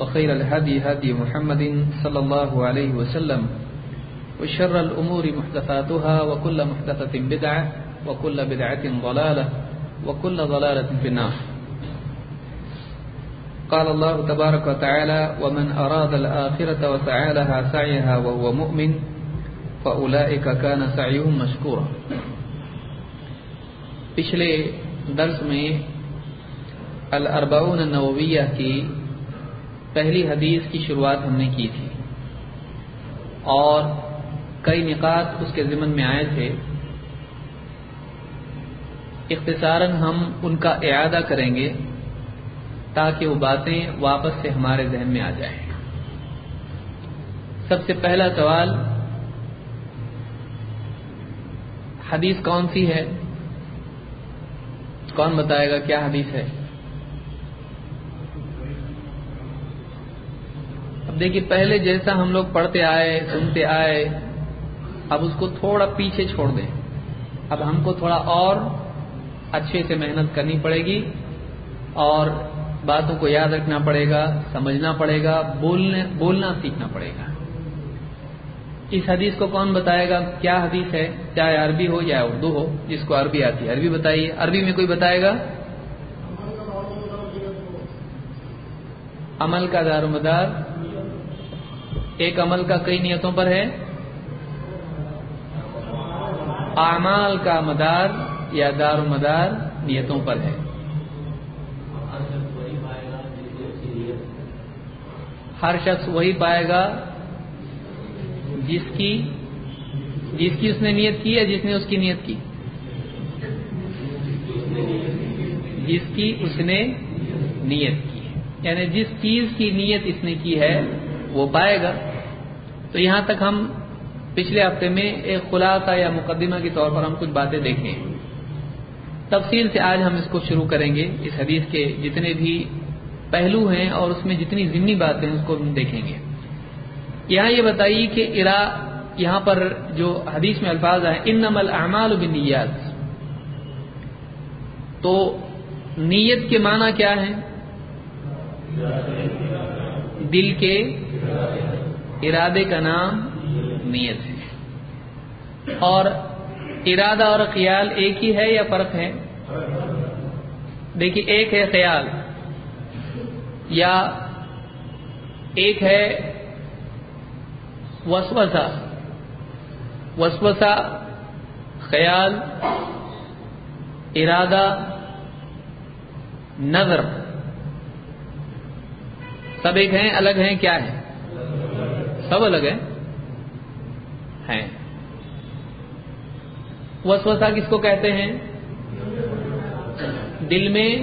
وخير الهدي هدي محمد صلى الله عليه وسلم وشر الأمور محدثاتها وكل محدثة بدعة وكل بدعة ضلالة وكل ضلالة في النار. قال الله تبارك وتعالى ومن أراد الآخرة وسعى لها سعيها وهو مؤمن فأولئك كان سعيهم مشكورا. پچھلے درس میں الاربعون النوویہ کی پہلی حدیث کی شروعات ہم نے کی تھی۔ اور کئی نکات اس کے ضمن میں آئے تھے۔ اختصاراً ہم ان کا اعادہ کریں گے تاکہ وہ باتیں واپس سے ہمارے ذہن میں آ جائیں۔ سب سے پہلا سوال، حدیث کون سی ہے؟ کون بتائے گا کیا حدیث ہے اب دیکھیے، پہلے جیسا ہم لوگ پڑھتے آئے، سنتے آئے، اب اس کو تھوڑا پیچھے چھوڑ دیں۔ اب ہم کو تھوڑا اور اچھے سے محنت کرنی پڑے گی اور باتوں کو یاد رکھنا پڑے گا، سمجھنا پڑے گا، بولنے، بولنا سیکھنا پڑے گا۔ اس حدیث کو کون بتائے گا؟ کیا حدیث ہے؟ چاہے عربی ہو یا اردو ہو، جس کو عربی آتی ہے۔ عربی بتائیے، عربی میں کوئی بتائے گا؟ عمل کا دار و مدار ایک عمل کا کئی نیتوں پر ہے؟ اعمال کا مدار یا دار و مدار نیتوں پر ہے۔ ہر شخص وہی پائے گا جس کی جس کی اس نے نیت کی یا جس نے اس کی نیت کی؟ جس کی اس نے نیت کی۔ ہے یعنی جس چیز کی نیت اس نے کی ہے، وہ پائے گا۔ تو یہاں تک ہم پچھلے ہفتے میں ایک خلاصہ یا مقدمہ کے طور پر ہم کچھ باتیں دیکھیں تفصیل سے آج ہم اس کو شروع کریں گے۔ اس حدیث کے جتنے بھی پہلو ہیں اور اس میں جتنی ضمنی باتیں ہیں اس کو ہم دیکھیں گے۔ یہاں یہ بتائیے کہ ارا یہاں پر جو حدیث میں الفاظ ہیں ان نمل اعمال بنیاد تو نیت کے معنی کیا ہے دل کے ارادے کا نام نیت ہے۔ اور ارادہ اور خیال ایک ہی ہے یا فرق ہے؟ دیکھیے، ایک ہے خیال، یا ایک ہے وسوسہ۔ وسوسہ، خیال، ارادہ، نظر۔ سب ایک ہیں، الگ ہیں، کیا ہے سب الگ ہیں؟ ہیں۔ وسوسہ کس کو کہتے ہیں؟ دل میں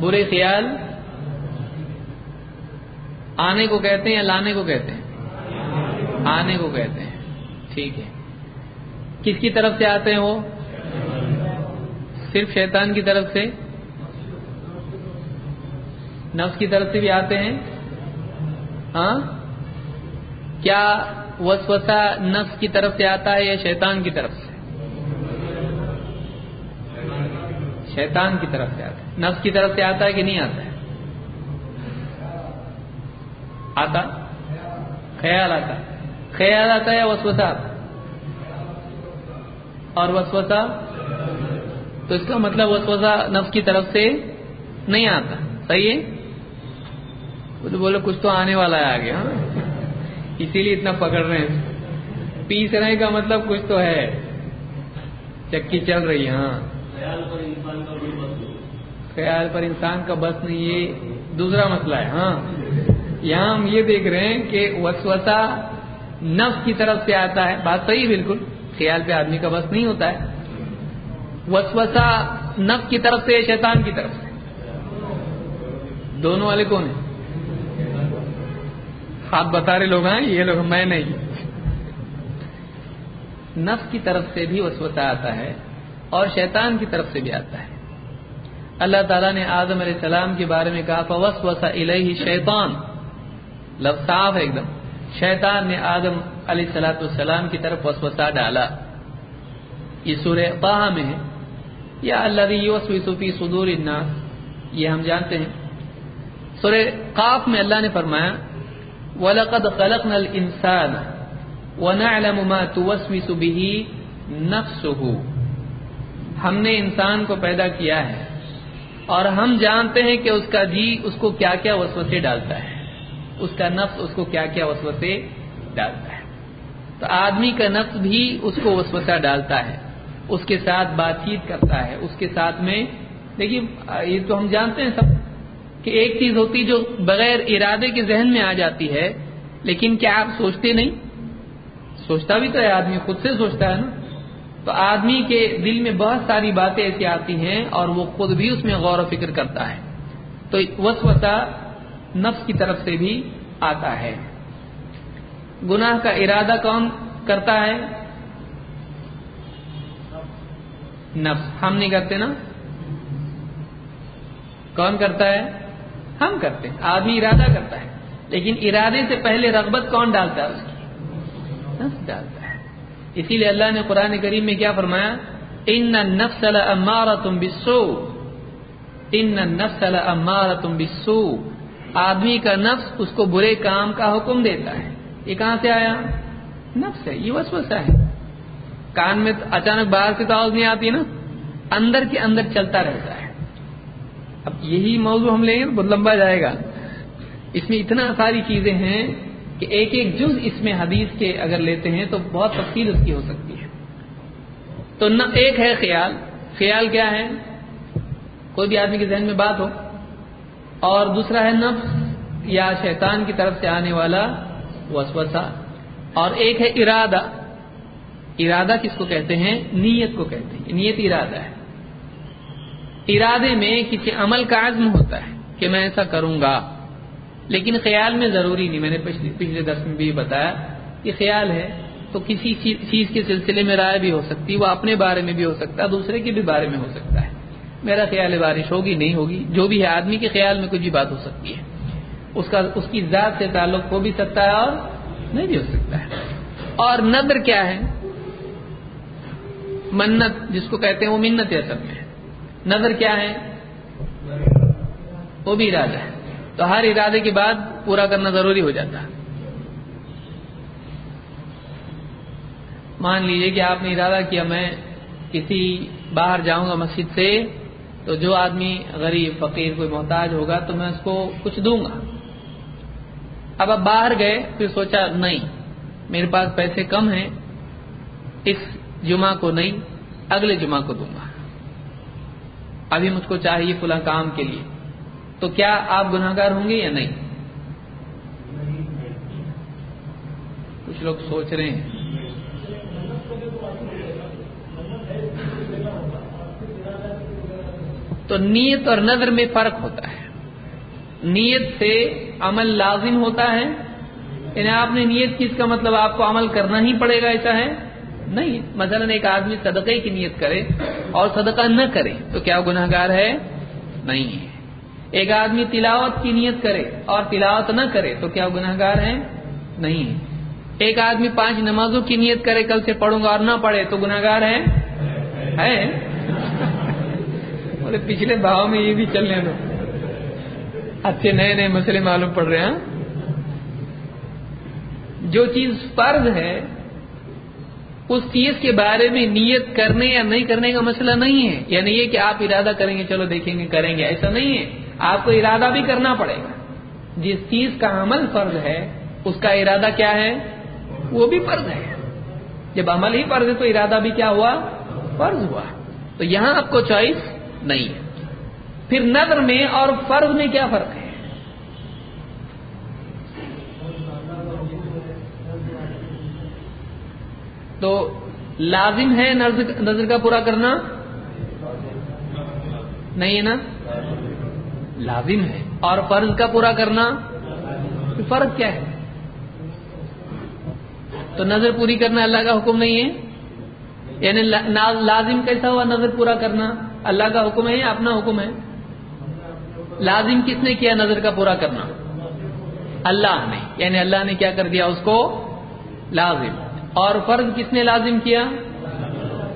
برے خیال آنے کو کہتے ہیں یا لانے کو کہتے ہیں؟ آنے کو کہتے ہیں۔ ٹھیک ہے۔ کس کی طرف سے آتے ہیں وہ؟ صرف شیطان کی طرف سے۔ نفس کی طرف سے بھی آتے ہیں۔ ہاں؟ کیا وسوسہ نفس کی طرف سے آتا ہے یا شیطان کی طرف سے؟ شیطان کی طرف سے آتا ہے۔ نفس کی طرف سے آتا ہے کہ نہیں آتا ہے؟ آتا؟ خیال آتا خیال آتا ہے یا وسوسہ آتا اور وسوسہ؟ تو اس کا مطلب وسوسہ نفس کی طرف سے نہیں آتا۔ صحیح ہے؟ تو بولے، کچھ تو آنے والا ہے آگے ہاں۔ اسی لیے اتنا پکڑ رہے ہیں۔ پیس رہے کا مطلب کچھ تو ہے۔ چکی چل رہی ہے ہاں۔ خیال پر انسان کا بس نہیں، یہ دوسرا مسئلہ ہے ہاں۔ یہاں ہم یہ دیکھ رہے ہیں کہ وسوسہ نفس کی طرف سے آتا ہے۔ بات صحیح بالکل۔ خیال پہ آدمی کا بس نہیں ہوتا ہے۔ وسوسہ نفس کی طرف سے یا شیطان کی طرف سے؟ دونوں والے کون ہیں؟ ہاتھ بتا رہے لوگ ہیں، یہ لوگ میں نہیں۔ نفس کی طرف سے بھی وسوسہ آتا ہے اور شیطان کی طرف سے بھی آتا ہے۔ اللہ تعالیٰ نے آدم علیہ السلام کے بارے میں کہا فوس وسا الہی شیطان لفظ صاف ہے ایک دم۔ شیطان نے آدم علیہ السلاۃ السلام کی طرف وسوسہ ڈالا۔ یہ سورہ باہ میں ہے۔ یا اللہ صفی صدور الناس، یہ ہم جانتے ہیں۔ سورہ قاف میں اللہ نے فرمایا وَلَقَدْ خَلَقْنَا الْإِنسَانَ وَنَعْلَمُ مَا تُوَسْوِسُ بِهِ نَفْسُهُ. ہم نے انسان کو پیدا کیا ہے اور ہم جانتے ہیں کہ اس کا جی اس کو کیا کیا وسوسے ڈالتا ہے۔ اس کا نفس اس کو کیا کیا وسوسے ڈالتا ہے۔ تو آدمی کا نفس بھی اس کو وسوسہ ڈالتا ہے، اس کے ساتھ بات چیت کرتا ہے، اس کے ساتھ میں، دیکھیے، یہ تو ہم جانتے ہیں، سب کہ ایک چیز ہوتی جو بغیر ارادے کے ذہن میں آ جاتی ہے، لیکن کیا آپ سوچتے نہیں؟ سوچتا بھی تو ہے، آدمی خود سے سوچتا ہے نا۔ تو آدمی کے دل میں بہت ساری باتیں ایسی آتی ہیں اور وہ خود بھی اس میں غور و فکر کرتا ہے۔ تو وسوسہ نفس کی طرف سے بھی آتا ہے۔ گناہ کا ارادہ کون کرتا ہے؟ نفس۔ ہم نہیں کرتے نا؟ کون کرتا ہے؟ ہم کرتے ہیں، آدمی ارادہ کرتا ہے۔ لیکن ارادے سے پہلے رغبت کون ڈالتا ہے؟ اس کی۔ نفس ڈالتا ہے۔ اسی لیے اللہ نے قرآن کریم میں کیا فرمایا؟ ان نفس امارا تم بسو ان نفس امارا تم بسو آدمی کا نفس اس کو برے کام کا حکم دیتا ہے۔ یہ کہاں سے آیا؟ نفس ہے، یہ وسوسہ ہے۔ کان میں اچانک باہر سے تو آواز نہیں آتی نا؟ اندر کے اندر چلتا رہتا ہے۔ اب یہی موضوع ہم لیں گے بہت لمبا جائے گا۔ اس میں اتنا ساری چیزیں ہیں کہ ایک ایک جز اس میں حدیث کے اگر لیتے ہیں تو بہت تفصیل اس کی ہو سکتی ہے۔ تو نہ ایک ہے خیال خیال کیا ہے؟ کوئی بھی آدمی کے ذہن میں بات ہو۔ اور دوسرا ہے نفس، یا شیطان کی طرف سے آنے والا وسوسہ۔ اور ایک ہے ارادہ۔ ارادہ کس کو کہتے ہیں؟ نیت کو کہتے ہیں، نیت ارادہ ہے۔ ارادے میں کسی عمل کا عزم ہوتا ہے کہ میں ایسا کروں گا۔ لیکن خیال میں ضروری نہیں، میں نے پچھلے درس میں بھی بتایا کہ خیال ہے تو کسی چیز کے سلسلے میں رائے بھی ہو سکتی، وہ اپنے بارے میں بھی ہو سکتا ہے دوسرے کے بھی بارے میں ہو سکتا ہے۔ میرا خیال ہے بارش ہوگی، نہیں ہوگی، جو بھی ہے آدمی کے خیال میں کچھ بھی بات ہو سکتی ہے۔ اس کا اس کی ذات سے تعلق ہو بھی سکتا ہے اور نہیں بھی ہو سکتا ہے۔ اور نظر کیا ہے؟ منت، جس کو کہتے ہیں وہ منت ہے سب میں۔ نظر کیا ہے؟ وہ بھی ارادہ ہے۔ تو ہر ارادے کے بعد پورا کرنا ضروری ہو جاتا ہے۔ مان لیجیے کہ آپ نے ارادہ کیا، میں کسی باہر جاؤں گا مسجد سے، تو جو آدمی غریب، فقیر، کوئی محتاج ہوگا، تو میں اس کو کچھ دوں گا۔ اب اب باہر گئے، پھر سوچا نہیں، میرے پاس پیسے کم ہیں، اس جمعہ کو نہیں، اگلے جمعہ کو دوں گا۔ ابھی مجھ کو چاہیے فلاں کام کے لیے۔ تو کیا آپ گناہ گار ہوں گے یا نہیں؟ کچھ لوگ سوچ رہے ہیں۔ تو نیت اور نظر میں فرق ہوتا ہے۔ نیت سے عمل لازم ہوتا ہے۔ یعنی آپ نے نیت کی اس کا مطلب آپ کو عمل کرنا ہی پڑے گا ایسا ہے۔ نہیں، مثلا ایک آدمی صدقے کی نیت کرے اور صدقہ نہ کرے تو کیا گناہ گار ہے؟ نہیں ہے۔ ایک آدمی تلاوت کی نیت کرے اور تلاوت نہ کرے تو کیا گناہ گار ہے؟ نہیں ہے۔ ایک آدمی پانچ نمازوں کی نیت کرے، کل سے پڑھوں گا اور نہ پڑھے تو گناہ گار ہے۔ بولے، پچھلے بھاؤ میں یہ بھی چلنے دو اچھے نئے نئے مسئلے معلوم پڑ رہے ہیں۔ جو چیز فرض ہے اس چیز کے بارے میں نیت کرنے یا نہیں کرنے کا مسئلہ نہیں ہے۔ یعنی یہ کہ آپ ارادہ کریں گے، چلو دیکھیں گے، کریں گے، ایسا نہیں ہے۔ آپ کو ارادہ بھی کرنا پڑے گا۔ جس چیز کا عمل فرض ہے، اس کا ارادہ کیا ہے؟ وہ بھی فرض ہے۔ جب عمل ہی فرض ہے تو ارادہ بھی کیا ہوا؟ فرض ہوا۔ تو یہاں آپ کو چوائس نہیں ہے۔ پھر نظر میں اور فرض میں کیا فرق ہے؟ تو لازم ہے نظر کا پورا کرنا؟ نہیں ہے نا؟ لازم ہے۔ اور فرض کا پورا کرنا؟ فرق کیا ہے؟ تو نظر پوری کرنا اللہ کا حکم نہیں ہے؟ یعنی لازم کیسا ہوا نظر پورا کرنا؟ اللہ کا حکم ہے یا اپنا حکم ہے؟ لازم کس نے کیا نظر کا پورا کرنا؟ اللہ نے۔ یعنی اللہ نے کیا کر دیا اس کو؟ لازم۔ اور فرض کس نے لازم کیا؟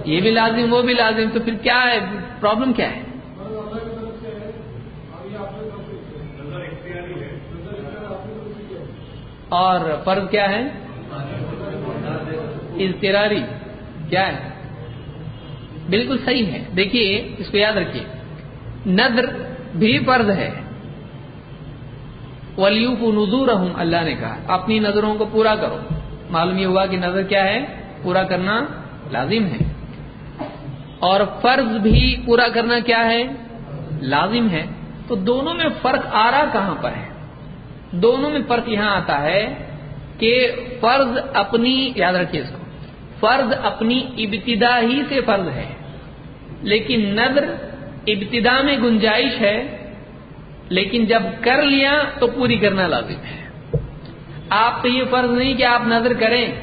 یہ بھی لازم، وہ بھی لازم، تو پھر کیا ہے؟ پرابلم کیا ہے؟ اور فرض کیا ہے؟ اضطراری، کیا ہے؟ بالکل صحیح ہے۔ دیکھیے، اس کو یاد رکھیے۔ نظر بھی فرض ہے۔ ولیو کو نظور اللہ نے کہا، اپنی نظروں کو پورا کرو۔ معلوم یہ ہوا کہ نظر کیا ہے؟ پورا کرنا لازم ہے۔ اور فرض بھی پورا کرنا کیا ہے؟ لازم ہے۔ تو دونوں میں فرق آ رہا کہاں پر ہے؟ دونوں میں فرق یہاں آتا ہے کہ فرض اپنی، یاد رکھیے اس کو، فرض اپنی ابتدا ہی سے فرض ہے۔ لیکن نظر ابتدا میں گنجائش ہے، لیکن جب کر لیا تو پوری کرنا لازم ہے۔ آپ تو یہ فرض نہیں کہ آپ نظر کریں۔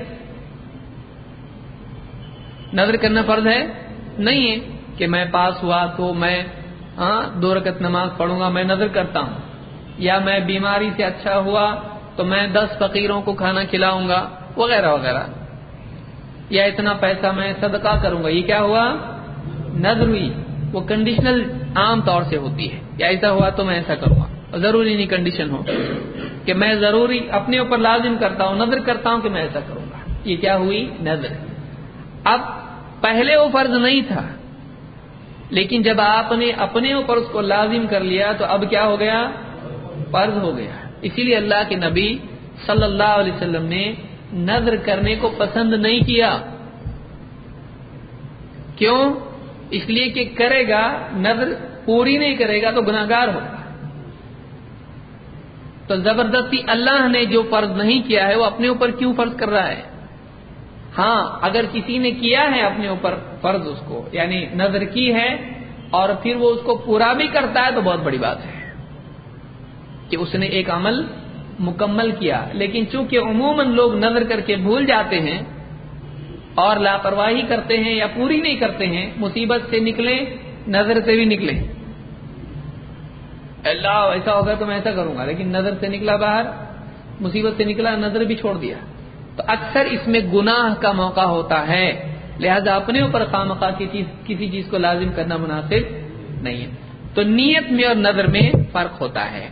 نظر کرنا فرض ہے؟ نہیں ہے کہ میں پاس ہوا تو میں ہاں دو رکت نماز پڑھوں گا، میں نظر کرتا ہوں۔ یا میں بیماری سے اچھا ہوا تو میں دس فقیروں کو کھانا کھلاؤں گا، وغیرہ وغیرہ۔ یا اتنا پیسہ میں صدقہ کروں گا۔ یہ کیا ہوا؟ نظر ہوئی۔ وہ کنڈیشنل عام طور سے ہوتی ہے۔ یا ایسا ہوا تو میں ایسا کروں گا۔ ضروری نہیں کنڈیشن ہو۔ کہ میں ضروری اپنے اوپر لازم کرتا ہوں، نظر کرتا ہوں کہ میں ایسا کروں گا۔ یہ کیا ہوئی؟ نظر۔ اب پہلے وہ فرض نہیں تھا، لیکن جب آپ نے اپنے اوپر اس کو لازم کر لیا تو اب کیا ہو گیا؟ فرض ہو گیا۔ اسی لیے اللہ کے نبی صلی اللہ علیہ وسلم نے نظر کرنے کو پسند نہیں کیا۔ کیوں؟ اس لیے کہ کرے گا، نظر پوری نہیں کرے گا تو گناگار ہوگا۔ تو زبردستی اللہ نے جو فرض نہیں کیا ہے وہ اپنے اوپر کیوں فرض کر رہا ہے؟ ہاں اگر کسی نے کیا ہے اپنے اوپر فرض اس کو یعنی نظر کی ہے اور پھر وہ اس کو پورا بھی کرتا ہے تو بہت بڑی بات ہے کہ اس نے ایک عمل مکمل کیا۔ لیکن چونکہ عموماً لوگ نظر کر کے بھول جاتے ہیں اور لاپرواہی کرتے ہیں یا پوری نہیں کرتے ہیں، مصیبت سے نکلے نظر سے بھی نکلے اللہ ایسا ہوگا تو میں ایسا کروں گا، لیکن نظر سے نکلا باہر، مصیبت سے نکلا، نظر بھی چھوڑ دیا۔ تو اکثر اس میں گناہ کا موقع ہوتا ہے۔ لہذا اپنے اوپر خامخواہ کی چیز، کسی چیز کو لازم کرنا مناسب نہیں ہے۔ تو نیت میں اور نظر میں فرق ہوتا ہے۔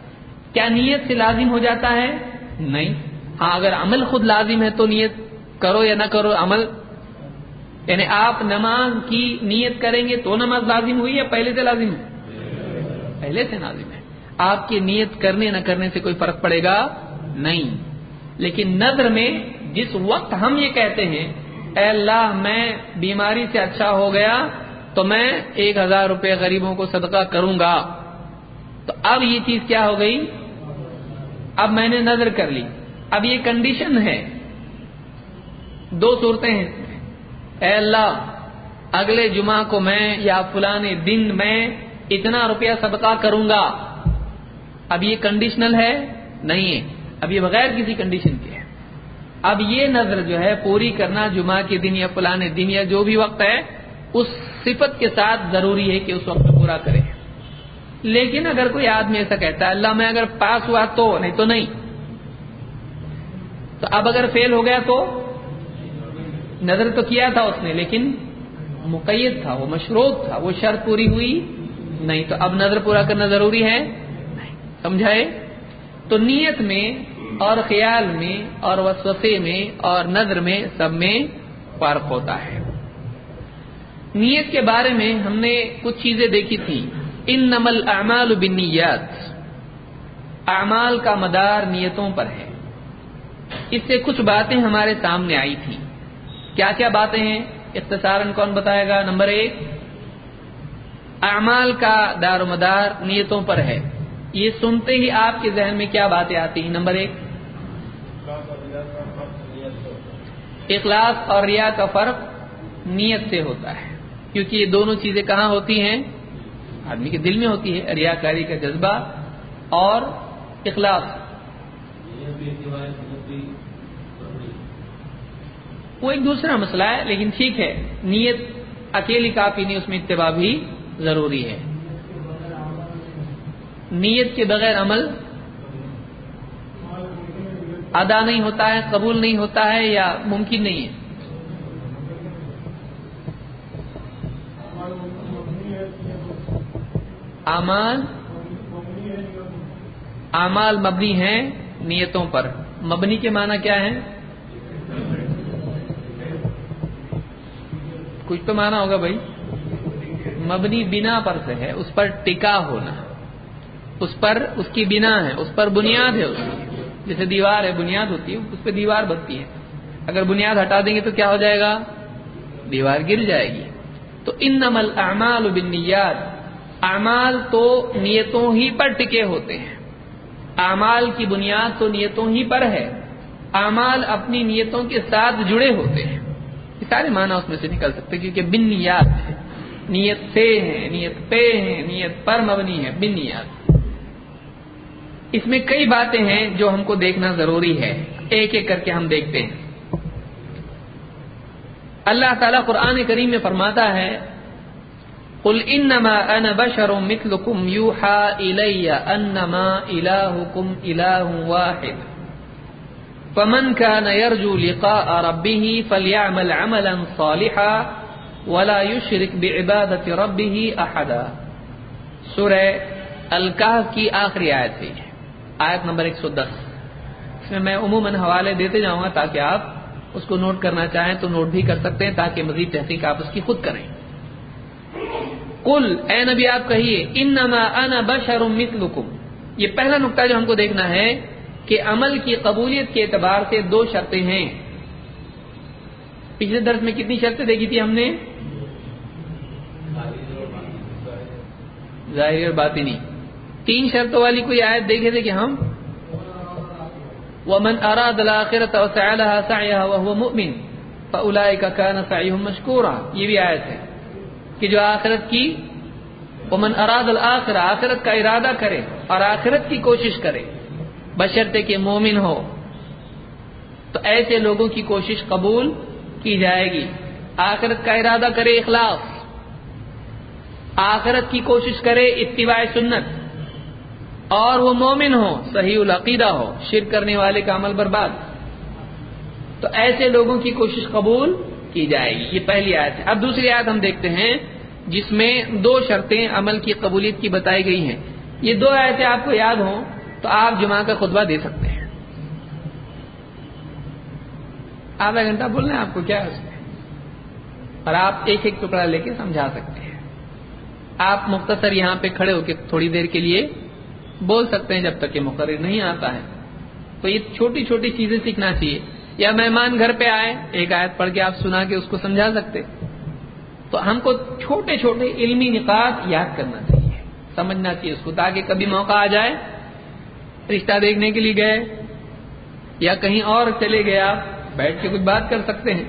کیا نیت سے لازم ہو جاتا ہے؟ نہیں۔ ہاں اگر عمل خود لازم ہے تو نیت کرو یا نہ کرو، عمل یعنی آپ نماز کی نیت کریں گے تو نماز لازم ہوئی یا پہلے سے لازم ہے پہلے سے لازم ہے۔ آپ کی نیت کرنے نہ کرنے سے کوئی فرق پڑے گا؟ نہیں۔ لیکن نظر میں جس وقت ہم یہ کہتے ہیں، اے اللہ، میں بیماری سے اچھا ہو گیا، تو میں ایک ہزار روپے غریبوں کو صدقہ کروں گا۔ تو اب یہ چیز کیا ہو گئی؟ اب میں نے نظر کر لی۔ اب یہ کنڈیشن ہے۔ دو صورتیں ہیں۔ اے اللہ، اگلے جمعہ کو میں یا فلانے دن میں اتنا روپیہ صدقہ کروں گا۔ اب یہ کنڈیشنل ہے؟ نہیں ہے۔ اب یہ بغیر کسی کنڈیشن کے ہے۔ اب یہ نظر جو ہے پوری کرنا جمعہ کے دن یا فلانے دن یا جو بھی وقت ہے، اس صفت کے ساتھ ضروری ہے کہ اس وقت پورا کرے۔ لیکن اگر کوئی آدمی ایسا کہتا ہے، اللہ میں اگر پاس ہوا تو، نہیں تو نہیں۔ تو اب اگر فیل ہو گیا تو؟ نظر تو کیا تھا اس نے، لیکن مقید تھا، وہ مشروط تھا، وہ شرط پوری ہوئی نہیں۔ تو اب نظر پورا کرنا ضروری ہے؟ سمجھائے؟ تو نیت میں اور خیال میں اور وسوسے میں اور نظر میں سب میں فرق ہوتا ہے۔ نیت کے بارے میں ہم نے کچھ چیزیں دیکھی تھی ان نمل اعمال بنیات اعمال کا مدار نیتوں پر ہے۔ اس سے کچھ باتیں ہمارے سامنے آئی تھیں۔ کیا کیا باتیں ہیں؟ اختصاراً کون بتائے گا؟ نمبر ایک، اعمال کا دار و مدار نیتوں پر ہے۔ یہ سنتے ہی آپ کے ذہن میں کیا باتیں آتی ہیں؟ نمبر ایک، اخلاص اور ریا کا فرق نیت سے ہوتا ہے، کیونکہ یہ دونوں چیزیں کہاں ہوتی ہیں؟ آدمی کے دل میں ہوتی ہے ریا کاری کا جذبہ اور اخلاص۔ وہ ایک دوسرا مسئلہ ہے، لیکن ٹھیک ہے، نیت اکیلی کافی نہیں، اس میں اتباع بھی ضروری ہے۔ نیت کے بغیر عمل ادا نہیں ہوتا ہے، قبول نہیں ہوتا ہے یا ممکن نہیں ہے۔ اعمال اعمال مبنی ہیں نیتوں پر۔ مبنی کے معنی کیا ہے کچھ تو مانا ہوگا بھائی۔ مبنی بنا پر سے ہے، اس پر ٹکا ہونا۔ اس پر اس کی بنا ہے، اس پر بنیاد ہے اس کی۔ جیسے دیوار ہے، بنیاد ہوتی ہے، اس پہ دیوار بنتی ہے۔ اگر بنیاد ہٹا دیں گے تو کیا ہو جائے گا؟ دیوار گر جائے گی۔ تو ان نمل اعمال بنیاد اعمال تو نیتوں ہی پر ٹکے ہوتے ہیں۔ اعمال کی بنیاد تو نیتوں ہی پر ہے۔ اعمال اپنی نیتوں کے ساتھ جڑے ہوتے ہیں۔ یہ سارے معنی اس میں سے نکل سکتے کیونکہ بن نیات ہے۔ نیت سے ہے نیت پہ ہے نیت پر مبنی ہے بن نیات اس میں کئی باتیں ہیں جو ہم کو دیکھنا ضروری ہے۔ ایک ایک کر کے ہم دیکھتے ہیں۔ اللہ تعالیٰ قرآن کریم میں فرماتا ہے، قل انما انا بشر مثلكم يوحى الي انما الهكم اله واحد۔ فمن كان يرجو لقاء ربه فليعمل عملا صالحا ولا يشرك بعبادة ربه احدا سورہ الکاف کی آخری آیت ہے۔ آیت نمبر 110 اس میں میں عموماً حوالے دیتے جاؤں گا تاکہ آپ اس کو نوٹ کرنا چاہیں تو نوٹ بھی کر سکتے ہیں تاکہ مزید تحقیق آپ اس کی خود کریں۔ کل اے نبی، آپ کہیے، انما انا بشر مثلکم۔ یہ پہلا نقطہ جو ہم کو دیکھنا ہے کہ عمل کی قبولیت کے اعتبار سے دو شرطیں ہیں۔ پچھلے درس میں کتنی شرطیں دیکھی تھی ہم نے؟ ظاہری اور باطنی۔ تین شرطوں والی کوئی آیت دیکھے تھے کہ ہم ومن اراد الاخرة وسعى لها سعيها وهو مؤمن فاولئك كان سعيهم مشكورا۔ یہ بھی آیت ہے کہ جو آخرت کی ومن اراد الاخرة آخرت کا ارادہ کرے اور آخرت کی کوشش کرے، بشرطے کہ مومن ہو، تو ایسے لوگوں کی کوشش قبول کی جائے گی۔ آخرت کا ارادہ کرے اخلاص، آخرت کی کوشش کرے اتباع سنت۔ اور وہ مومن ہو، صحیح العقیدہ ہو، شرک کرنے والے کا عمل برباد۔ تو ایسے لوگوں کی کوشش قبول کی جائے گی۔ یہ پہلی آیت ہے۔ اب دوسری آیت ہم دیکھتے ہیں، جس میں دو شرطیں عمل کی قبولیت کی بتائی گئی ہیں۔ یہ دو آیتیں آپ کو یاد ہوں تو آپ جمعہ کا خطبہ دے سکتے ہیں۔ آدھا گھنٹہ بولنا ہے آپ کو، کیا ہے اس میں؟ اور آپ ایک ایک ٹکڑا لے کے سمجھا سکتے ہیں۔ آپ مختصر یہاں پہ کھڑے ہو کے تھوڑی دیر کے لیے بول سکتے ہیں جب تک کہ مقرر نہیں آتا ہے۔ تو یہ چھوٹی چھوٹی چیزیں سیکھنا چاہیے۔ یا مہمان گھر پہ آئے، ایک آیت پڑھ کے آپ سنا کے اس کو سمجھا سکتے۔ تو ہم کو چھوٹے چھوٹے علمی نکات یاد کرنا چاہیے۔ سمجھنا چاہیے اس کو تاکہ کبھی موقع آ جائے، رشتہ دیکھنے کے لیے گئے، یا کہیں اور چلے گئے آپ، بیٹھ کے کچھ بات کر سکتے ہیں۔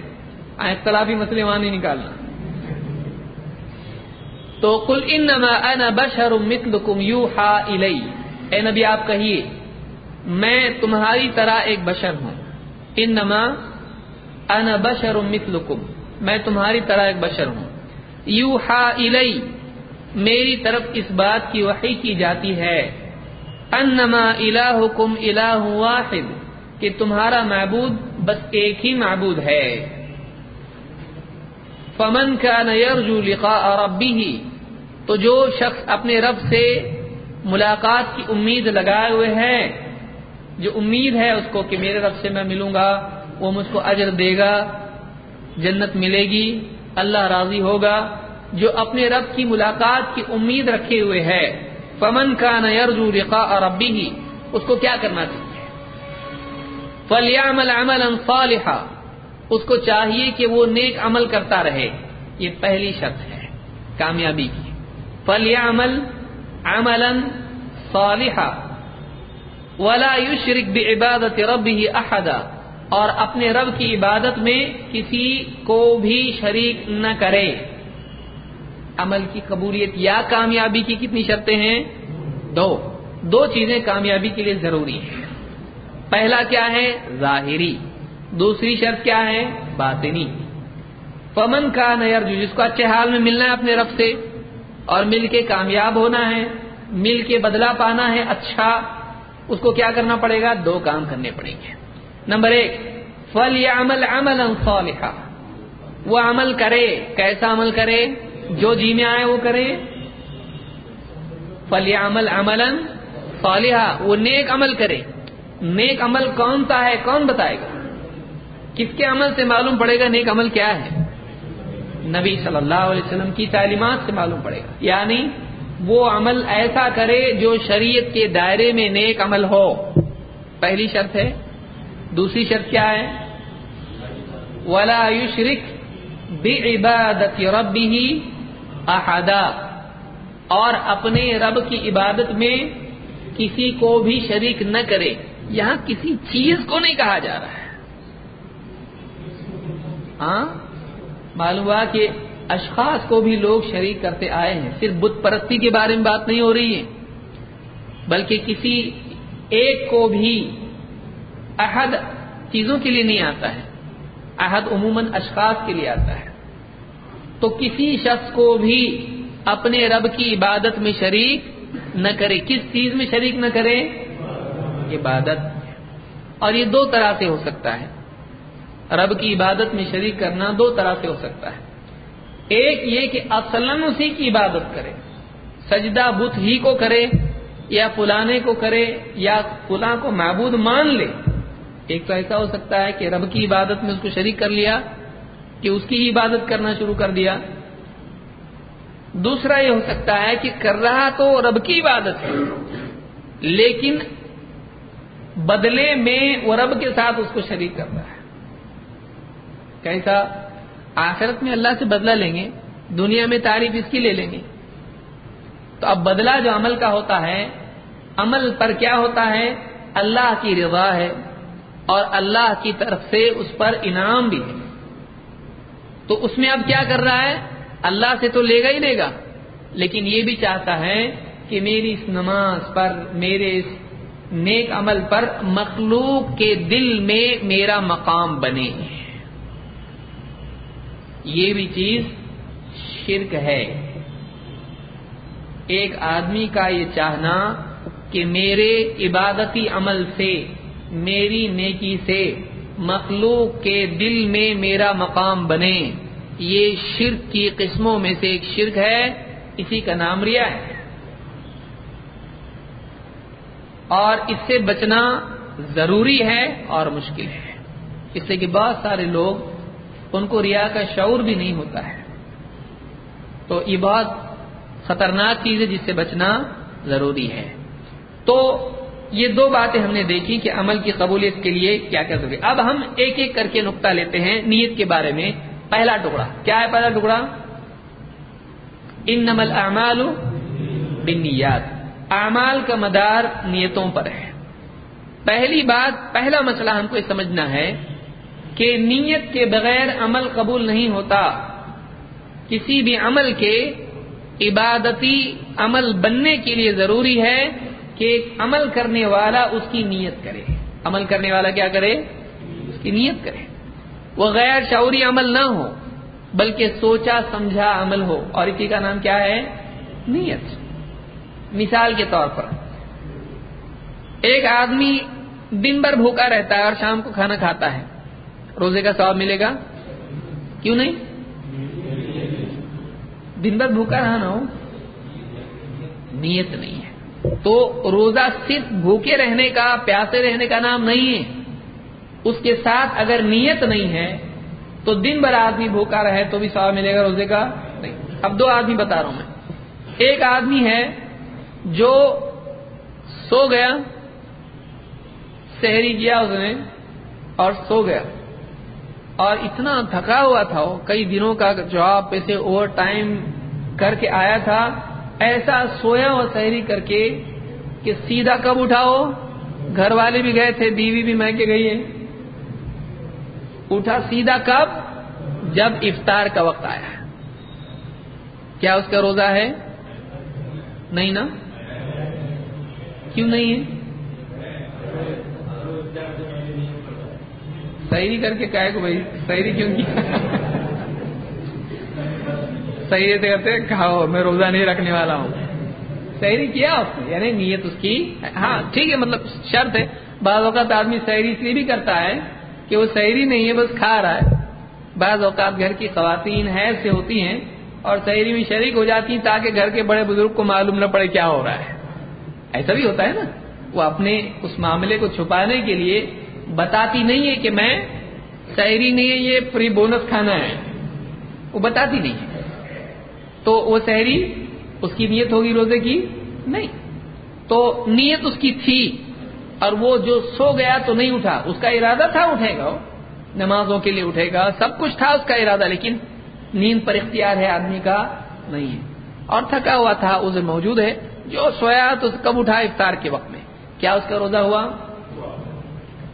اختلافی مسئلے وہاں نہیں نکالنا۔ تو کل انما انا بشر مثلکم یوحا الی۔ اے نبی، آپ کہیے، میں تمہاری طرح ایک بشر ہوں۔ انما انا بشر مثلکم، میں تمہاری طرح ایک بشر ہوں۔ یوحا الی، میری طرف اس بات کی وحی کی جاتی ہے۔ انما الہکم الہ واحد، کہ تمہارا معبود بس ایک ہی معبود ہے۔ فمن كان يرجو لقاء ربه، تو جو شخص اپنے رب سے ملاقات کی امید لگائے ہوئے ہے جو امید ہے اس کو کہ میرے رب سے میں ملوں گا، وہ مجھ کو اجر دے گا، جنت ملے گی، اللہ راضی ہوگا، جو اپنے رب کی ملاقات کی امید رکھے ہوئے ہے۔ فمن کا نیرجو رقا اور ربی ہی اس کو کیا کرنا چاہیے؟ فلیامل عمل صالحا۔ اس کو چاہیے کہ وہ نیک عمل کرتا رہے۔ یہ پہلی شرط ہے، کامیابی کی۔ فلیامل عملا صالحا ولا يشرك بعبادت ربه احدا اور اپنے رب کی عبادت میں کسی کو بھی شریک نہ کرے۔ عمل کی قبولیت یا کامیابی کی کتنی شرطیں ہیں؟ دو۔ دو چیزیں کامیابی کے لیے ضروری ہیں۔ پہلا کیا ہے؟ ظاہری۔ دوسری شرط کیا ہے؟ باطنی۔ پمن کا نیئر جس کو اچھے حال میں ملنا ہے اپنے رب سے، اور مل کے کامیاب ہونا ہے، مل کے بدلا پانا ہے اچھا اس کو کیا کرنا پڑے گا؟ دو کام کرنے پڑیں گے۔ نمبر ایک فل یا عمل عمل صالحہ وہ عمل کرے، کیسا عمل کرے؟ جو جی میں آئے وہ کرے۔ فل یا عمل عمل صالحہ وہ نیک عمل کرے۔ نیک عمل کون سا ہے؟ کون بتائے گا؟ کس کے عمل سے معلوم پڑے گا؟ نیک عمل کیا ہے؟ نبی صلی اللہ علیہ وسلم کی تعلیمات سے معلوم پڑے گا۔ یعنی وہ عمل ایسا کرے جو شریعت کے دائرے میں نیک عمل ہو۔ پہلی شرط ہے۔ دوسری شرط کیا ہے؟ ولا یشرک بعبادت ربه احدا اور اپنے رب کی عبادت میں کسی کو بھی شریک نہ کرے۔ یہاں کسی چیز کو نہیں کہا جا رہا ہے۔ ہاں؟ معلوم ہوا کہ اشخاص کو بھی لوگ شریک کرتے آئے ہیں۔ صرف بت پرستی کے بارے میں بات نہیں ہو رہی ہے۔ بلکہ کسی ایک کو بھی احد چیزوں کے لیے نہیں آتا ہے۔ عہد عموماً اشخاص کے لیے آتا ہے۔ تو کسی شخص کو بھی اپنے رب کی عبادت میں شریک نہ کرے۔ کس چیز میں شریک نہ کرے؟ عبادت اور یہ دو طرح سے ہو سکتا ہے۔ رب کی عبادت میں شریک کرنا دو طرح سے ہو سکتا ہے۔ ایک یہ کہ اصلاً اسی کی عبادت کرے۔ سجدہ بت ہی کو کرے یا پلانے کو کرے یا پلا کو معبود مان لے۔ ایک تو ایسا ہو سکتا ہے کہ رب کی عبادت میں اس کو شریک کر لیا، کہ اس کی عبادت کرنا شروع کر دیا۔ دوسرا یہ ہو سکتا ہے کہ کر رہا تو رب کی عبادت ہے، لیکن بدلے میں وہ رب کے ساتھ اس کو شریک کر رہا ہے۔ کیسا آخرت میں اللہ سے بدلہ لیں گے، دنیا میں تعریف اس کی لے لیں گے۔ تو اب بدلہ جو عمل کا ہوتا ہے، عمل پر کیا ہوتا ہے؟ اللہ کی رضا ہے اور اللہ کی طرف سے اس پر انعام بھی ہے۔ تو اس میں اب کیا کر رہا ہے؟ اللہ سے تو لے گا ہی لے گا۔ لیکن یہ بھی چاہتا ہے کہ میری اس نماز پر، میرے اس نیک عمل پر مخلوق کے دل میں میرا مقام بنے۔ یہ بھی چیز شرک ہے۔ ایک آدمی کا یہ چاہنا کہ میرے عبادتی عمل سے، میری نیکی سے مخلوق کے دل میں میرا مقام بنے۔ یہ شرک کی قسموں میں سے ایک شرک ہے، اسی کا نام ریا ہے۔ اور اس سے بچنا ضروری ہے اور مشکل ہے۔ اس سے کہ بہت سارے لوگ ان کو ریا کا شعور بھی نہیں ہوتا ہے۔ تو یہ بہت خطرناک چیز ہے جس سے بچنا ضروری ہے۔ تو یہ دو باتیں ہم نے دیکھی کہ عمل کی قبولیت کے لیے کیا کیا ضروری اب ہم ایک ایک کر کے نقطہ لیتے ہیں نیت کے بارے میں۔ پہلا ٹکڑا۔ کیا ہے پہلا ٹکڑا؟ ان نمل اعمال بنیاد اعمال کا مدار نیتوں پر ہے۔ پہلی بات، پہلا مسئلہ ہم کو یہ سمجھنا ہے کہ نیت کے بغیر عمل قبول نہیں ہوتا۔ کسی بھی عمل کے عبادتی عمل بننے کے لیے ضروری ہے کہ عمل کرنے والا اس کی نیت کرے۔ عمل کرنے والا کیا کرے؟ اس کی نیت کرے۔ وہ غیر شعوری عمل نہ ہو، بلکہ سوچا سمجھا عمل ہو۔ اور اسی کا نام کیا ہے؟ نیت۔ مثال کے طور پر، ایک آدمی دن بھر بھوکا رہتا ہے اور شام کو کھانا کھاتا ہے۔ روزے کا ثواب ملے گا؟ کیوں نہیں؟ دن بھر بھوکا رہا نہ ہو۔ نیت نہیں ہے۔ تو روزہ صرف بھوکے رہنے کا، پیاسے رہنے کا نام نہیں ہے۔ اس کے ساتھ اگر نیت نہیں ہے، تو دن بھر آدمی بھوکا رہے تو بھی سواب ملے گا روزے کا؟ نہیں۔ اب دو آدمی بتا رہا ہوں میں۔ ایک آدمی ہے جو سو گیا شہری کیا اس نے، اور سو گیا۔ اور اتنا تھکا ہوا تھا وہ، کئی دنوں کا جواب پیسے اوور ٹائم کر کے آیا تھا، ایسا سویا ہوا سہری کر کے کہ سیدھا کب اٹھاؤ؟ گھر والے بھی گئے تھے، بیوی بھی میں کے گئی ہے اٹھا سیدھا کب؟ جب افطار کا وقت آیا۔ کیا اس کا روزہ ہے؟ نہیں نا؟ کیوں نہیں ہے؟ سہری کر کے کہے کو بھائی سہری کیوں کی صحیح سے کہتے کھاؤ، میں روزہ نہیں رکھنے والا ہوں۔ سہری کیا اس نے؟ یعنی نیت اس کی۔ ہاں ٹھیک ہے مطلب شرط ہے۔ بعض اوقات آدمی سہری اس لیے بھی کرتا ہے کہ وہ سہری نہیں ہے، بس کھا رہا ہے۔ بعض اوقات گھر کی خواتین ہے سے ہوتی ہیں اور سہری میں شریک ہو جاتی ہیں تاکہ گھر کے بڑے بزرگ کو معلوم نہ پڑے کیا ہو رہا ہے۔ ایسا بھی ہوتا ہے نا؟ وہ اپنے اس معاملے کو چھپانے کے لیے بتاتی نہیں ہے کہ میں سہری نہیں ہے، یہ فری بونس کھانا ہے۔ وہ بتاتی نہیں۔ ہے تو وہ سہری اس کی نیت ہوگی روزے کی؟ نہیں۔ تو نیت اس کی تھی اور وہ جو سو گیا تو نہیں اٹھا۔ اس کا ارادہ تھا اٹھے گا نمازوں کے لیے اٹھے گا، سب کچھ تھا اس کا ارادہ، لیکن نیند پر اختیار ہے آدمی کا نہیں ہے۔ اور تھکا ہوا تھا اسے موجود ہے۔ جو سویا تو کب اٹھا افطار کے وقت میں؟ کیا اس کا روزہ ہوا؟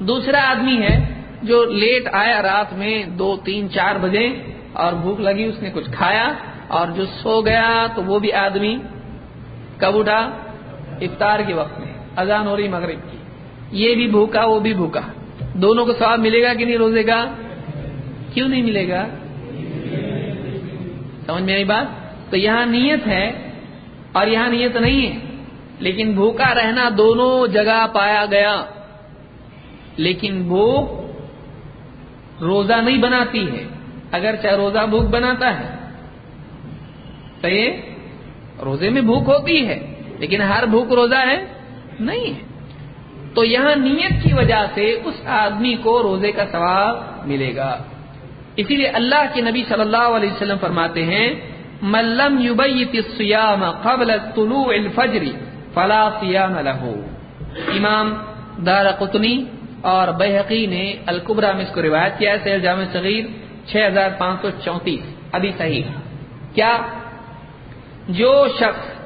دوسرا آدمی ہے جو لیٹ آیا رات میں دو، تین، چار بجے اور بھوک لگی، اس نے کچھ کھایا اور جو سو گیا تو وہ بھی آدمی کب اٹھا؟ افطار کے وقت میں، اذان ہو رہی مغرب کی۔ یہ بھی بھوکا، وہ بھی بھوکا۔ دونوں کو سواب ملے گا کہ نہیں روزے کا؟ کیوں نہیں ملے گا؟ سمجھ میں آئی بات؟ تو یہاں نیت ہے اور یہاں نیت نہیں ہے، لیکن بھوکا رہنا دونوں جگہ پایا گیا۔ لیکن بھوک روزہ نہیں بناتی ہے۔ اگر چاہے روزہ بھوک بناتا ہے صحیح روزے میں بھوک ہوتی ہے، لیکن ہر بھوک روزہ ہے؟ نہیں ہے۔ تو یہاں نیت کی وجہ سے اس آدمی کو روزے کا ثواب ملے گا۔ اسی لیے اللہ کے نبی صلی اللہ علیہ وسلم فرماتے ہیں ملم یوبیت الصیام قبل طلوع الفجر فلا صیام له. امام دار قطنی اور بحقی نے القبرہ میں اس کو روایت کیا ہے جامع صغیر، چھ ہزار پانچ سو چونتیس۔ ابھی صحیح۔ کیا جو شخص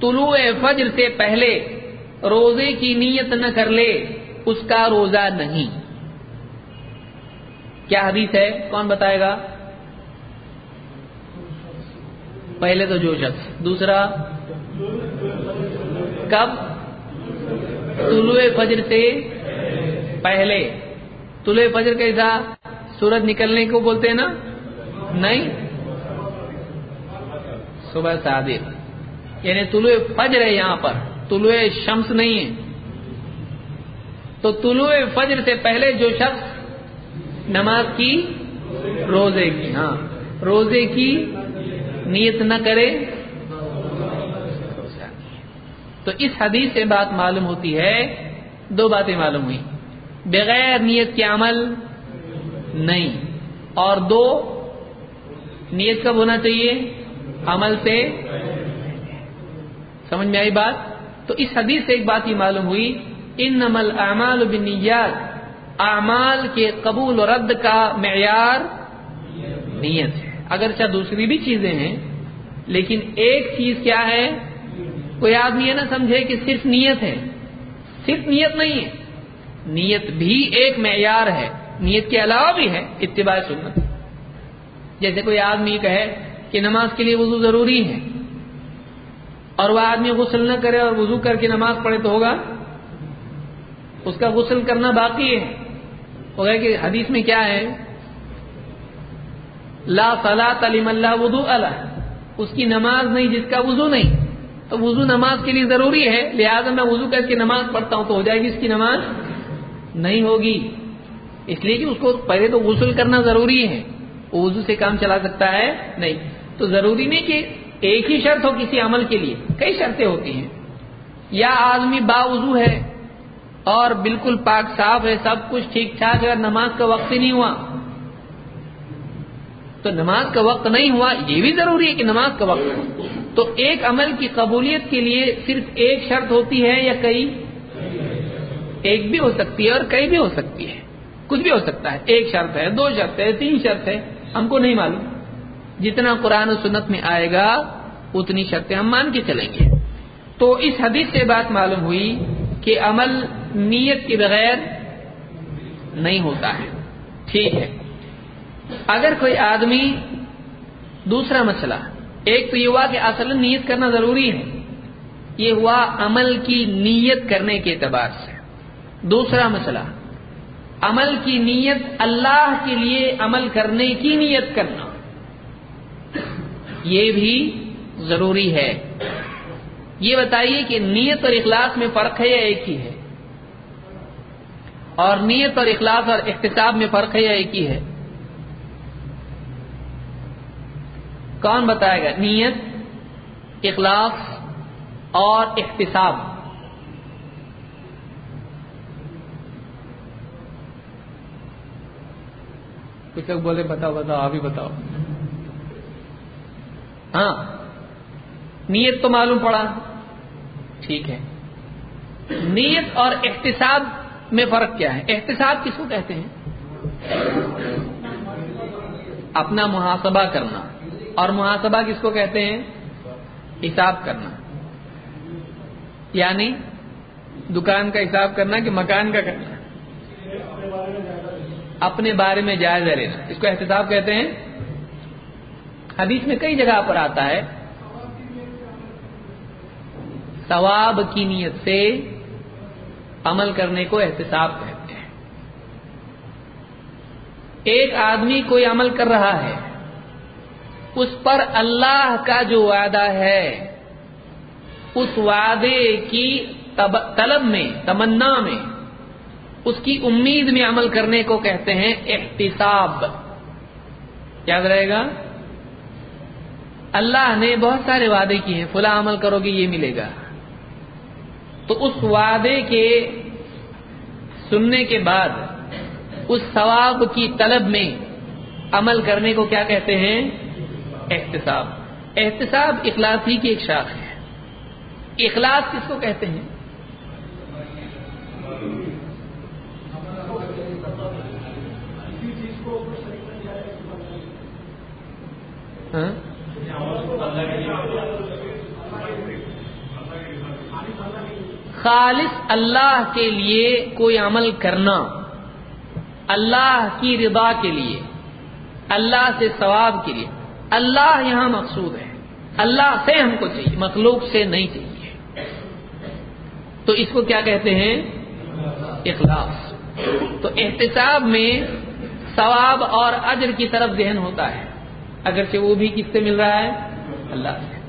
طلوع فجر سے پہلے روزے کی نیت نہ کر لے، اس کا روزہ نہیں۔ کیا حدیث ہے؟ کون بتائے گا؟ پہلے تو جو شخص۔ دوسرا، کب؟ طلوع فجر سے پہلے۔ طلوع فجر کیسا سورج نکلنے کو بولتے ہیں نا؟ نہیں۔ صبح صادق یعنی طلوع فجر ہے یہاں پر۔ طلوع شمس نہیں ہے۔ تو طلوع فجر سے پہلے جو شخص نماز کی روزے کی ہاں روزے کی نیت نہ کرے، تو اس حدیث سے بات معلوم ہوتی ہے، دو باتیں معلوم ہوئی بغیر نیت کے عمل نہیں۔ اور دو، نیت کب ہونا چاہیے؟ عمل سے۔ سمجھ میں آئی بات؟ تو اس حدیث سے ایک بات یہ معلوم ہوئی ان نمل اعمال بنیاد اعمال کے قبول و رد کا معیار نیت ہے۔ اگرچہ دوسری بھی چیزیں ہیں، لیکن ایک چیز کیا ہے؟ کوئی آدمی یہ نہ سمجھے کہ صرف نیت ہے۔ صرف نیت نہیں ہے۔ نیت بھی ایک معیار ہے، نیت کے علاوہ بھی ہے اتباع سنت۔ جیسے کوئی آدمی کہے کہ نماز کے لیے وضو ضروری ہے اور وہ آدمی غسل نہ کرے اور وضو کر کے نماز پڑھے تو ہوگا؟ اس کا غسل کرنا باقی ہے۔ وہ کہ حدیث میں کیا ہے؟ لا فلا تعلیم اللہ وضو اللہ اس کی نماز نہیں جس کا وضو نہیں۔ تو وضو نماز کے لیے ضروری ہے، لہذا میں وضو کر کے نماز پڑھتا ہوں تو ہو جائے گی اس کی نماز نہیں ہوگی۔ اس لیے کہ اس کو پہلے تو غسل کرنا ضروری ہے۔ وہ وضو سے کام چلا سکتا ہے؟ نہیں۔ تو ضروری نہیں کہ ایک ہی شرط ہو کسی عمل کے لیے۔ کئی شرطیں ہوتی ہیں۔ یا آدمی با وضو ہے اور بالکل پاک صاف ہے، سب کچھ ٹھیک ٹھاک ہے نماز کا وقت ہی نہیں ہوا۔ تو نماز کا وقت نہیں ہوا، یہ بھی ضروری ہے کہ نماز کا وقت۔ ہو تو ایک عمل کی قبولیت کے لیے صرف ایک شرط ہوتی ہے یا کئی؟ ایک بھی ہو سکتی ہے اور کئی بھی ہو سکتی ہے۔ کچھ بھی ہو سکتا ہے۔ ایک شرط ہے، دو شرط ہے، تین شرط ہے۔ ہم کو نہیں معلوم۔ جتنا قرآن و سنت میں آئے گا، اتنی شرطیں ہم مان کے چلیں گے۔ تو اس حدیث سے بات معلوم ہوئی کہ عمل نیت کے بغیر نہیں ہوتا ہے۔ ٹھیک ہے۔ اگر کوئی آدمی دوسرا مسئلہ، ایک تو یہ ہوا کہ اصل نیت کرنا ضروری ہے۔ یہ ہوا عمل کی نیت کرنے کے اعتبار سے۔ دوسرا مسئلہ، عمل کی نیت اللہ کے لیے عمل کرنے کی نیت کرنا۔ یہ بھی ضروری ہے۔ یہ بتائیے کہ نیت اور اخلاص میں فرق ہے یا ایک ہی ہے؟ اور نیت اور اخلاص اور احتساب میں فرق ہے یا ایک ہی ہے؟ کون بتائے گا؟ نیت، اخلاص اور احتساب۔ کچھ لوگ بولے، بتاؤ بتاؤ ابھی بتاؤ۔ ہاں نیت تو معلوم پڑا۔ ٹھیک ہے۔ نیت اور احتساب میں فرق کیا ہے؟ احتساب کس کو کہتے ہیں؟ اپنا محاسبہ کرنا۔ اور محاسبہ کس کو کہتے ہیں؟ حساب کرنا۔ یعنی دکان کا حساب کرنا کہ مکان کا کرنا۔ اپنے بارے میں جائزہ لینا۔ اس کو احتساب کہتے ہیں۔ حدیث میں کئی جگہ پر آتا ہے۔ ثواب کی نیت سے عمل کرنے کو احتساب کہتے ہیں۔ ایک آدمی کوئی عمل کر رہا ہے، اس پر اللہ کا جو وعدہ ہے، اس وعدے کی طلب میں، تمنا میں اس کی امید میں عمل کرنے کو کہتے ہیں احتساب۔ یاد رہے گا؟ اللہ نے بہت سارے وعدے کیے ہیں، فلاں عمل کرو گے، یہ ملے گا۔ تو اس وعدے کے سننے کے بعد، اس ثواب کی طلب میں عمل کرنے کو کیا کہتے ہیں؟ احتساب۔ احتساب اخلاص ہی کی ایک شاخ ہے۔ اخلاص کس کو کہتے ہیں؟ ہاں؟ خالص اللہ کے لیے کوئی عمل کرنا، اللہ کی رضا کے لیے، اللہ سے ثواب کے لیے۔ اللہ یہاں مقصود ہے۔ اللہ سے ہم کو چاہیے، مخلوق سے نہیں چاہیے۔ تو اس کو کیا کہتے ہیں؟ اخلاص۔ تو احتساب میں ثواب اور اجر کی طرف ذہن ہوتا ہے۔ اگرچہ وہ بھی کس سے مل رہا ہے؟ اللہ سے۔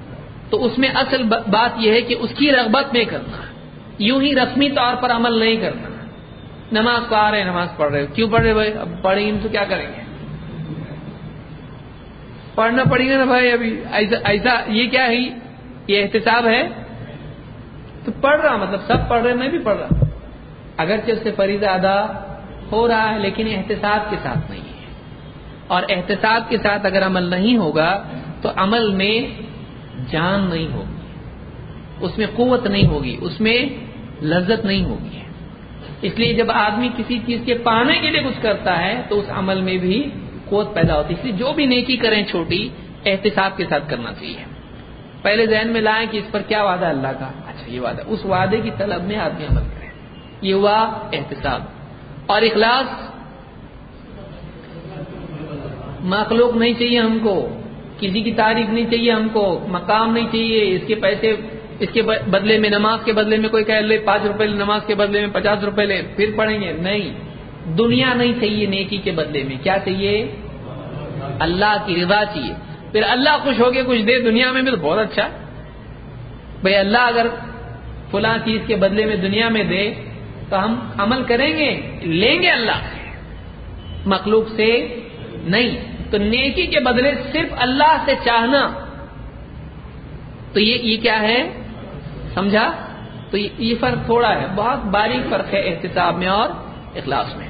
تو اس میں اصل بات یہ ہے کہ اس کی رغبت میں کرنا۔ یوں ہی رسمی طور پر عمل نہیں کرنا۔ نماز کو آ رہے ہیں، نماز پڑھ رہے کیوں پڑھ رہے بھائی؟ اب پڑھیں گے تو کیا کریں گے؟ پڑھنا پڑے گا نا بھائی ابھی۔ ایسا ایسا یہ کیا ہے یہ احتساب ہے۔ تو پڑھ رہا مطلب سب پڑھ رہے میں بھی پڑھ رہا۔ اگرچہ اس سے فریضہ ادا ہو رہا ہے، لیکن احتساب کے ساتھ نہیں۔ ہے اور احتساب کے ساتھ اگر عمل نہیں ہوگا تو عمل میں جان نہیں ہوگی، اس میں قوت نہیں ہوگی، اس میں لذت نہیں ہوگی۔ اس لیے جب آدمی کسی چیز کے پانے کے لیے کچھ کرتا ہے تو اس عمل میں بھی قوت پیدا ہوتی ہے۔ اس لیے جو بھی نیکی کریں چھوٹی، احتساب کے ساتھ کرنا چاہیے۔ پہلے ذہن میں لائیں کہ اس پر کیا وعدہ اللہ کا۔ اچھا یہ وعدہ۔ اس وعدے کی طلب میں آدمی عمل کرے۔ یہ ہوا احتساب۔ اور اخلاص مخلوق نہیں چاہیے ہم کو، کسی کی تعریف نہیں چاہیے ہم کو، مقام نہیں چاہیے، اس کے پیسے، اس کے بدلے میں، نماز کے بدلے میں کوئی کہہ لے، پانچ روپے لے، نماز کے بدلے میں پچاس روپے لے، پھر پڑھیں گے۔ نہیں، دنیا نہیں چاہیے نیکی کے بدلے میں۔ کیا چاہیے؟ اللہ کی رضا چاہیے۔ پھر اللہ خوش ہو کے کچھ دے، دنیا میں بھی تو بہت اچھا۔ بھائی اللہ اگر فلاں چیز کے بدلے میں دنیا میں دے، تو ہم عمل کریں گے، لیں گے اللہ۔ مخلوق سے نہیں۔ تو نیکی کے بدلے صرف اللہ سے چاہنا۔ تو یہ یہ کیا ہے؟ سمجھا؟ تو یہ فرق تھوڑا ہے، بہت باریک فرق ہے احتساب میں اور اخلاص میں۔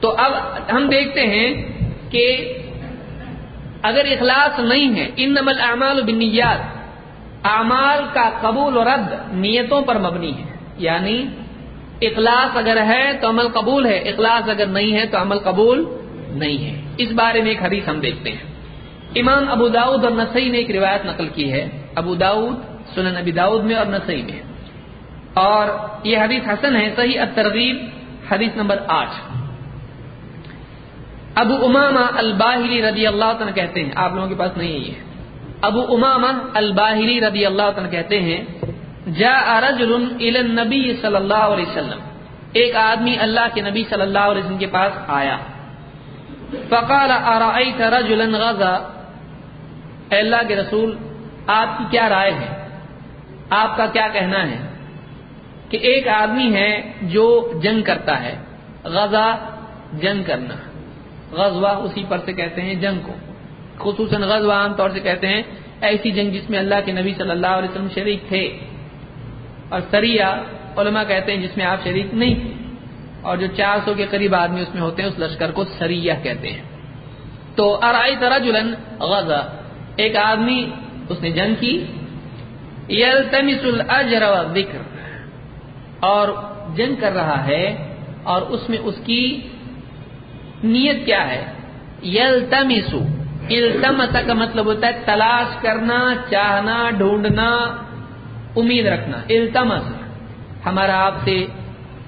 تو اب ہم دیکھتے ہیں کہ اگر اخلاص نہیں ہے ان نمل اعمال و بنیاد اعمال کا قبول و رد نیتوں پر مبنی ہے۔ یعنی اخلاص اگر ہے تو عمل قبول ہے، اخلاص اگر نہیں ہے تو عمل قبول نہیں ہے۔ اس بارے میں ایک حدیث ہم دیکھتے ہیں۔ امام ابو داود اور نسائی نے ایک روایت نقل کی ہے۔ ابو داود سنن ابی داود میں اور نسائی میں۔ اور یہ حدیث حسن ہے، صحیح الترغیب، حدیث نمبر آٹھ۔ ابو امامہ الباہری رضی اللہ تعالیٰ کہتے ہیں، آپ لوگوں کے پاس نہیں ہے یہ۔ ابو امامہ الباہری رضی اللہ تعالیٰ کہتے ہیں جا رجل الى النبی صلی اللہ علیہ وسلم۔ ایک آدمی اللہ کے نبی صلی اللہ علیہ وسلم کے پاس آیا۔ فقال ارائیت رجلا غزا۔ اے اللہ کے رسول، آپ کی کیا رائے ہے؟ آپ کا کیا کہنا ہے؟ کہ ایک آدمی ہے جو جنگ کرتا ہے غزہ جنگ کرنا۔ غزوہ اسی پر سے کہتے ہیں جنگ کو۔ خصوصاً غزوہ عام طور سے کہتے ہیں ایسی جنگ جس میں اللہ کے نبی صلی اللہ علیہ وسلم شریک تھے۔ اور سریا علماء کہتے ہیں جس میں آپ شریک نہیں تھے۔ اور جو چار سو کے قریب آدمی اس میں ہوتے ہیں، اس لشکر کو سریہ کہتے ہیں۔ تو ارائی طرح جلن غزہ ایک آدمی اس نے جنگ کی۔ یلتمس الاجر والذکر، اور جنگ کر رہا ہے، اور اس میں اس کی نیت کیا ہے؟ یلتمسو التمس کا مطلب ہوتا ہے تلاش کرنا، چاہنا، ڈھونڈنا، امید رکھنا۔ التمس، ہمارا آپ سے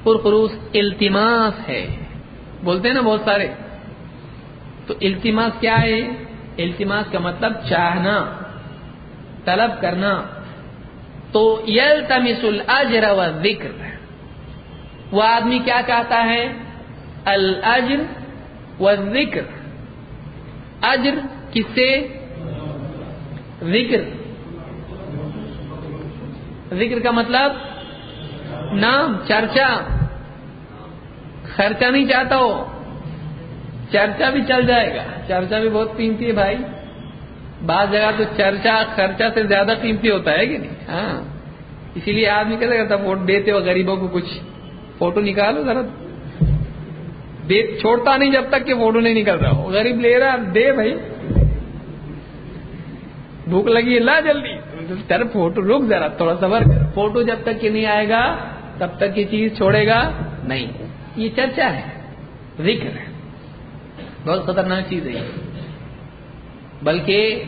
پرخروس التماس ہے۔ بولتے ہیں نا بہت سارے۔ تو التماس کیا ہے؟ التماس کا مطلب چاہنا، طلب کرنا۔ تو یلتمس الاجر والذکر۔ وہ آدمی کیا چاہتا ہے؟ الاجر والذکر۔ اجر کس سے؟ ذکر۔ ذکر کا مطلب نام، چرچا۔ خرچہ نہیں چاہتا ہو چرچا بھی چل جائے گا۔ چرچا بھی بہت قیمتی ہے بھائی۔ بعض جگہ تو چرچا، خرچہ سے زیادہ قیمتی ہوتا ہے کہ نہیں؟ ہاں۔ اسی لیے آدمی کہتا کرتا ووٹ دیتے ہو غریبوں کو کچھ۔ فوٹو نکالو ذرا۔ چھوڑتا نہیں جب تک کہ فوٹو نہیں نکل رہا ہو۔ غریب لے رہا، دے بھائی۔ بھوک لگی ہے، لا جلدی۔ فوٹو، رک ذرا، تھوڑا سا فوٹو جب تک کہ نہیں آئے گا تب تک یہ چیز چھوڑے گا نہیں۔ یہ چرچا ہے، ذکر ہے۔ بہت خطرناک چیز ہے بلکہ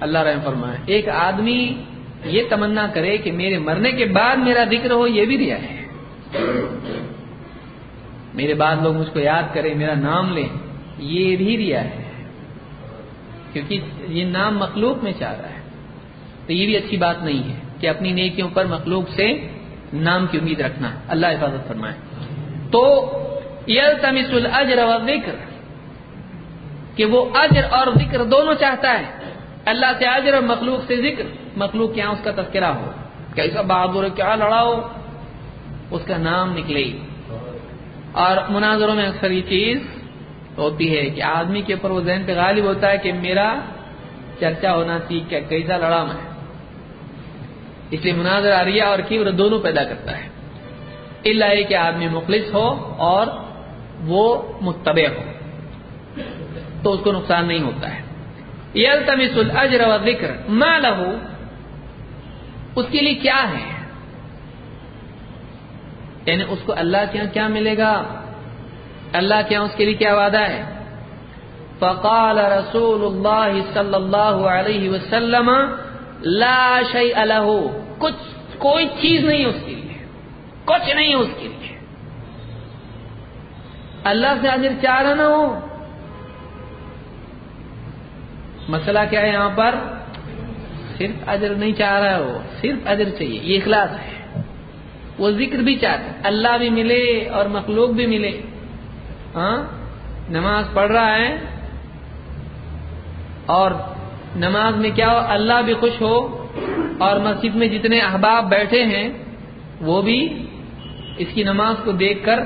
اللہ رحم فرمائے، ایک آدمی یہ تمنا کرے کہ میرے مرنے کے بعد میرا ذکر ہو، یہ بھی ریا ہے۔ میرے بعد لوگ مجھ کو یاد کریں، میرا نام لیں، یہ بھی ریا ہے۔ کیونکہ یہ نام مخلوق میں چاہ رہا ہے۔ تو یہ بھی اچھی بات نہیں ہے کہ اپنی نیکیوں پر مخلوق سے نام کی امید رکھنا۔ اللہ حفاظت فرمائے۔ تو یلتمس الاجر والذکر کہ وہ اجر اور ذکر دونوں چاہتا ہے۔ اللہ سے اجر اور مخلوق سے ذکر۔ مخلوق کیا اس کا تذکرہ ہو؟ کیسا بہادر کیا لڑاؤ؟ اس کا نام نکلے۔ اور مناظروں میں اکثر یہ چیز ہوتی ہے کہ آدمی کے اوپر وہ ذہن پہ غالب ہوتا ہے کہ میرا چرچا ہونا سیکھ کیا کیسا لڑا میں۔ اس لیے مناظر آریا اور کیور دونوں پیدا کرتا ہے۔ اللہ کہ آدمی مخلص ہو اور وہ متبع ہو۔ تو اس کو نقصان نہیں ہوتا ہے۔ یلتمس الاجر و ذکر ما لہو اس کے لیے کیا ہے؟ یعنی اس کو اللہ کے یہاں کیا ملے گا؟ اللہ کے یہاں اس کے لیے کیا وعدہ ہے؟ فقال رسول اللہ صلی اللہ علیہ وسلم لا شيء له. کچھ کوئی چیز نہیں اس کے لیے. کچھ نہیں اس کے لیے. اللہ سے اجر چاہ رہا نہ ہو؟ مسئلہ کیا ہے یہاں پر؟ صرف اجر نہیں چاہ رہا ہے وہ. صرف اجر چاہیے. یہ اخلاص ہے. وہ ذکر بھی چاہتا ہے. اللہ بھی ملے اور مخلوق بھی ملے. ہاں؟ نماز پڑھ رہا ہے اور نماز میں کیا ہو؟ اللہ بھی خوش ہو اور مسجد میں جتنے احباب بیٹھے ہیں، وہ بھی اس کی نماز کو دیکھ کر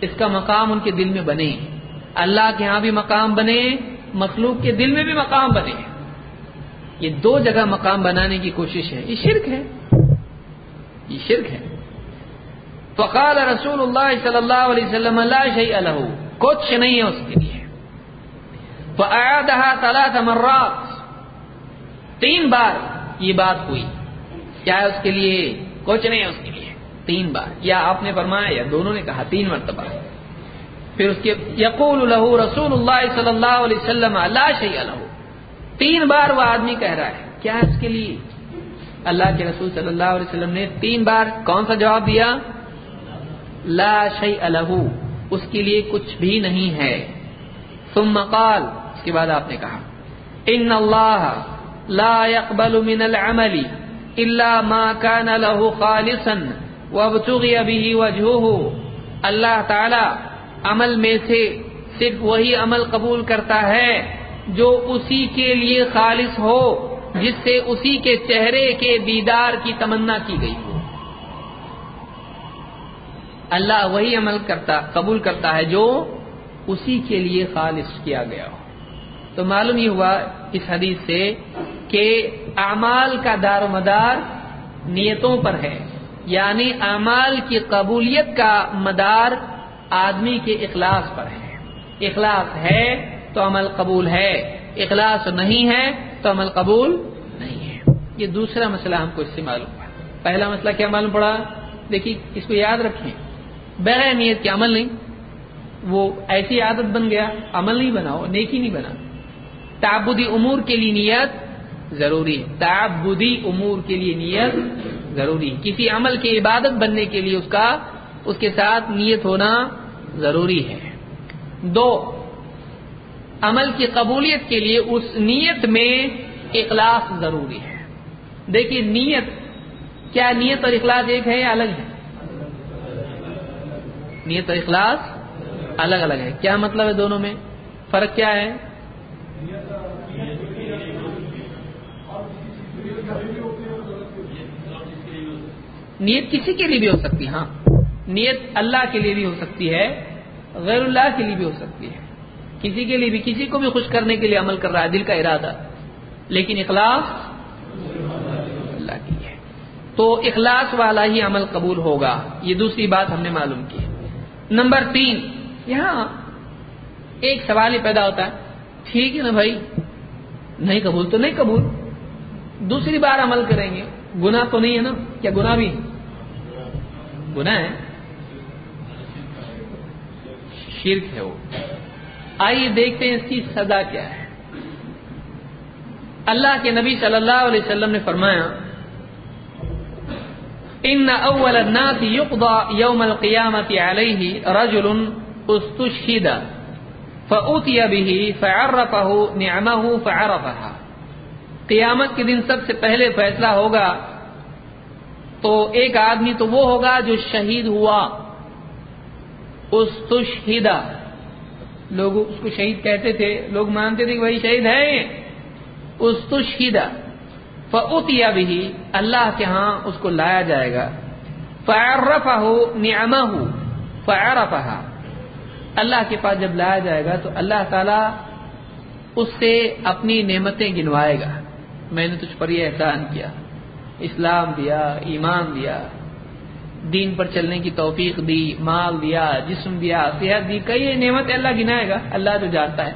اس کا مقام ان کے دل میں بنے۔ اللہ کے ہاں بھی مقام بنے، مخلوق کے دل میں بھی مقام بنے۔ یہ دو جگہ مقام بنانے کی کوشش ہے۔ یہ شرک ہے۔ یہ شرک ہے۔ فقال رسول اللہ صلی اللہ علیہ وسلم لا شيء له۔ کچھ نہیں ہے اس کے لیے۔ فاعادها ثلاث مرات۔ تین بار یہ بات ہوئی۔ کیا ہے اس کے لیے کچھ نہیں اس کے لیے؟ تین بار۔ یا آپ نے فرمایا یا دونوں نے کہا تین مرتبہ۔ پھر اس کے یقول له رسول اللہ صلی اللہ علیہ وسلم لا شيء له تین بار وہ آدمی کہہ رہا ہے۔ کیا ہے اس کے لیے؟ اللہ کے رسول صلی اللہ علیہ وسلم نے تین بار کون سا جواب دیا؟ لا شيء له اس کے لیے کچھ بھی نہیں ہے۔ ثم قال اس کے بعد آپ نے کہا ان اللہ لا يقبل من العمل الا ما كان له خالصا وابتغي به وجهه. اللہ تعالی عمل میں سے صرف وہی عمل قبول کرتا ہے جو اسی کے لیے خالص ہو، جس سے اسی کے چہرے کے دیدار کی تمنا کی گئی ہو۔ اللہ وہی عمل کرتا، قبول کرتا ہے جو اسی کے لیے خالص کیا گیا ہو۔ تو معلوم یہ ہوا اس حدیث سے کہ اعمال کا دار و مدار نیتوں پر ہے۔ یعنی اعمال کی قبولیت کا مدار آدمی کے اخلاص پر ہے۔ اخلاص ہے تو عمل قبول ہے، اخلاص نہیں ہے تو عمل قبول نہیں ہے۔ یہ دوسرا مسئلہ ہم کو اس سے معلوم پڑا پہلا مسئلہ کیا معلوم پڑا؟ دیکھیے، اس کو یاد رکھیں۔ بغیر نیت کے عمل نہیں، وہ ایسی عادت بن گیا، عمل نہیں بنا وہ نیکی نہیں بنا تعبدی امور کے لیے نیت ضروری ہے۔ تعبدی امور کے لیے نیت ضروری ہے۔ کسی عمل کی عبادت بننے کے لیے اس کا، اس کے ساتھ نیت ہونا ضروری ہے۔ دو، عمل کی قبولیت کے لیے اس نیت میں اخلاص ضروری ہے۔ دیکھیے، نیت، کیا نیت اور اخلاص ایک ہے یا الگ ہے؟ نیت اور اخلاص الگ الگ ہے۔ کیا مطلب ہے دونوں میں؟ فرق کیا ہے؟ نیت کسی کے لیے بھی ہو سکتی ہے ہاں۔ نیت اللہ کے لیے بھی ہو سکتی ہے، غیر اللہ کے لیے بھی ہو سکتی ہے۔ کسی کے لیے بھی، کسی کو بھی خوش کرنے کے لیے عمل کر رہا ہے، دل کا ارادہ۔ لیکن اخلاص اللہ کی ہے۔ تو اخلاص والا ہی عمل قبول ہوگا، یہ دوسری بات ہم نے معلوم کی۔ نمبر تین، یہاں ایک سوال ہی پیدا ہوتا ہے، ٹھیک ہے نا بھائی؟ نہیں قبول تو نہیں قبول۔ دوسری بار عمل کریں گے گنا تو نہیں ہے نا؟ کیا گنا بھی؟ گنا ہے شرک ہے وہ۔ آئیے دیکھتے ہیں اس کی سزا کیا ہے۔ اللہ کے نبی صلی اللہ علیہ وسلم نے فرمایا، ان اول الناس يقضى يوم القيامه عليه رجل استشهد فاتي به فعرفه نعمه فعرفها قیامت کے دن سب سے پہلے فیصلہ ہوگا تو ایک آدمی تو وہ ہوگا جو شہید ہوا۔ استشہدا لوگ اس کو شہید کہتے تھے، لوگ مانتے تھے کہ وہی شہید ہے استشہدا فعتیا بھی اللہ کے ہاں اس کو لایا جائے گا۔ فعرفہ نعمہ فعرفہ اللہ کے پاس جب لایا جائے گا تو اللہ تعالی اس سے اپنی نعمتیں گنوائے گا۔ میں نے تجھ پر یہ احسان کیا۔ اسلام دیا، ایمان دیا، دین پر چلنے کی توفیق دی، مال دیا، جسم دیا، صحت دی، کئی نعمت اللہ گنائے گا، اللہ جو جانتا ہے۔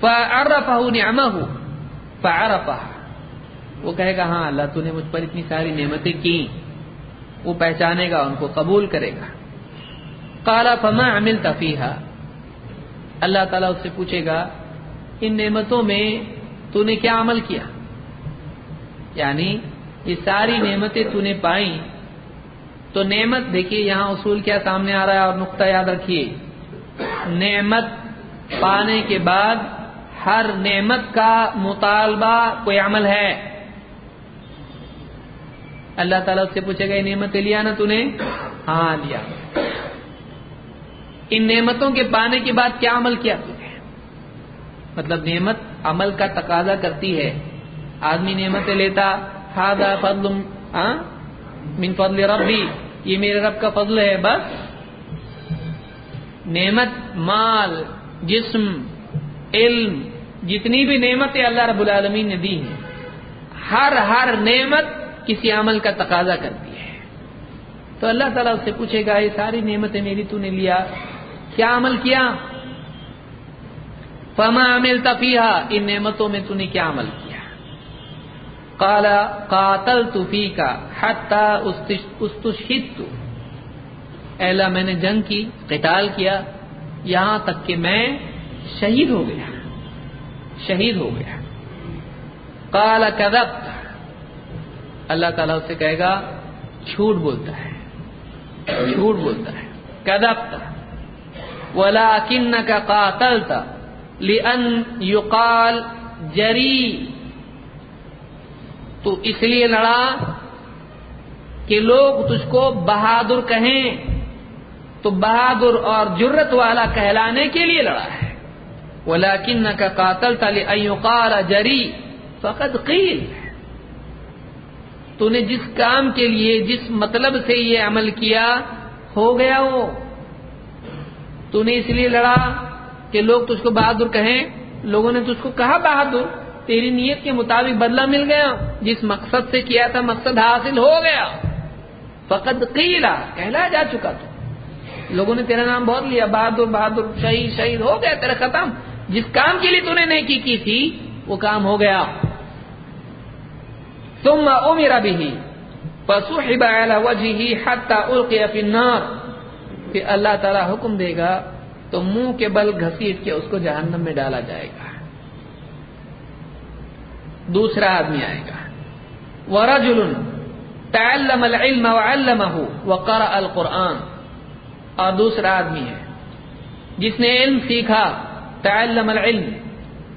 فعرفہ نعمہ فعرفہ وہ کہے گا ہاں اللہ تو نے مجھ پر اتنی ساری نعمتیں کی وہ پہچانے گا، ان کو قبول کرے گا۔ کالا فما عمل تفیحہ اللہ تعالیٰ اس سے پوچھے گا، ان نعمتوں میں تو نے کیا عمل کیا؟ یعنی یہ ساری نعمتیں تو نے پائی تو نعمت دیکھیے یہاں اصول کیا سامنے آ رہا ہے اور نقطہ یاد رکھیے۔ نعمت پانے کے بعد ہر نعمت کا مطالبہ کوئی عمل ہے۔ اللہ تعالیٰ سے پوچھے گا، یہ نعمت لیا نا تو نے ہاں لیا۔ ان نعمتوں کے پانے کے بعد کیا عمل کیا تو نے مطلب نعمت عمل کا تقاضا کرتی ہے۔ آدمی نعمتیں لیتا ہاضا فضل من فضل ربی، یہ میرے رب کا فضل ہے، بس۔ نعمت، مال، جسم، علم، جتنی بھی نعمتیں اللہ رب العالمین نے دی ہیں، ہر ہر نعمت کسی عمل کا تقاضا کرتی ہے۔ تو اللہ تعالیٰ اس سے پوچھے گا، یہ ساری نعمتیں میری تو نے لیا، کیا عمل کیا؟ فما عمل تفیحا ان نعمتوں میں تو نے کیا عمل کیا؟ کالا قاتل تفی کا حتہ استشہد میں نے جنگ کی، قتال کیا، یہاں تک کہ میں شہید ہو گیا۔ شہید ہو گیا۔ کالا کدب اللہ تعالیٰ اس سے کہے گا، جھوٹ بولتا ہے۔ جھوٹ بولتا ہے۔ کدب ولا کن کا قاتل تھا لن یقال جری تو اس لیے لڑا کہ لوگ تجھ کو بہادر کہیں تو بہادر اور جرت والا کہلانے کے لیے لڑا ہے۔ ولیکن کا قاتل تلی جری فقط قیل تو نے جس کام کے لیے، جس مطلب سے یہ عمل کیا، ہو گیا وہ۔ تو نے اس لیے لڑا کہ لوگ تجھ کو بہادر کہیں۔ لوگوں نے تجھ کو کہا بہادر۔ تیری نیت کے مطابق بدلہ مل گیا۔ جس مقصد سے کیا تھا، مقصد حاصل ہو گیا۔ فقط قیلا کہلا جا چکا تو۔ لوگوں نے تیرا نام بہت لیا۔ بہادر بہادر، شہید شہید ہو گیا، تیرا ختم۔ جس کام کے لیے تو نے نیکی کی تھی، وہ کام ہو گیا۔ ثم امر به فسحب على وجهه حتى القي في النار۔ پھر اللہ تعالی حکم دے گا تو منہ کے بل گھسیٹ کے اس کو جہنم میں ڈالا جائے گا۔ دوسرا آدمی آئے گا۔ ورجل تعلم العلم وعلمه وقرأ القرآن۔ اور دوسرا آدمی ہے۔ جس نے علم سیکھا، تعلم العلم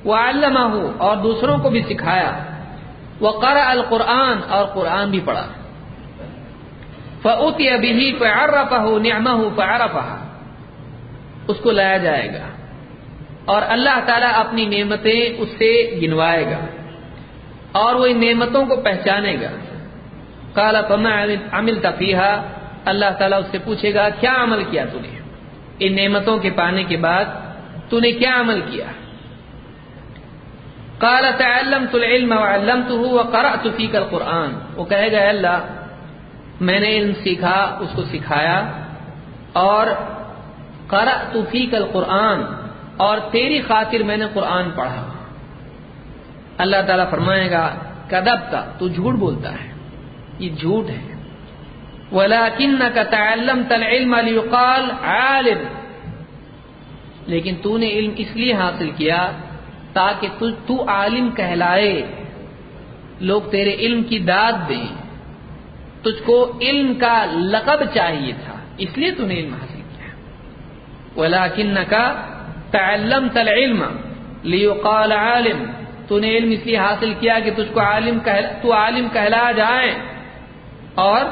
وعلمه، اور دوسروں کو بھی سکھایا۔ وقرأ القرآن، اور قرآن بھی پڑھا۔ فعتی ابھی فعرفه نعمه، فعرفها۔ اس کو لایا جائے گا۔ اور اللہ تعالیٰ اپنی نعمتیں اس سے گنوائے گا۔ اور وہ ان نعمتوں کو پہچانے گا۔ کالا فما عمل تفیحا اللہ تعالیٰ اس سے پوچھے گا، کیا عمل کیا تو نے؟ ان نعمتوں کے پانے کے بعد تو نے کیا عمل کیا؟ کالا تعلمت العلم وعلمته وقرأت فيك القرآن۔ وہ کہے گا اللہ، میں نے علم سیکھا، اس کو سکھایا اور قرأت فيك القرآن اور تیری خاطر میں نے قرآن پڑھا۔ اللہ تعالیٰ فرمائے گا کدب کا تو جھوٹ بولتا ہے۔ یہ جھوٹ ہے۔ وَلَكِنَّكَ تَعَلَّمْتَ الْعِلْمَ لِيُقَالْ عَالِمْ۔ لیکن تو نے علم اس لیے حاصل کیا؟ تاکہ تو عالم کہلائے۔ لوگ تیرے علم کی داد دیں۔ تجھ کو علم کا لقب چاہیے تھا، اس لیے تو نے علم حاصل کیا۔ ولاکن کا وَلَكِنَّكَ تَعَلَّمْتَ الْعِلْمَ لِيُقَالَ عَالِمْ۔ تو نے علم اس لیے حاصل کیا کہ تجھ کو عالم کہل، تو عالم کہلا جائے۔ اور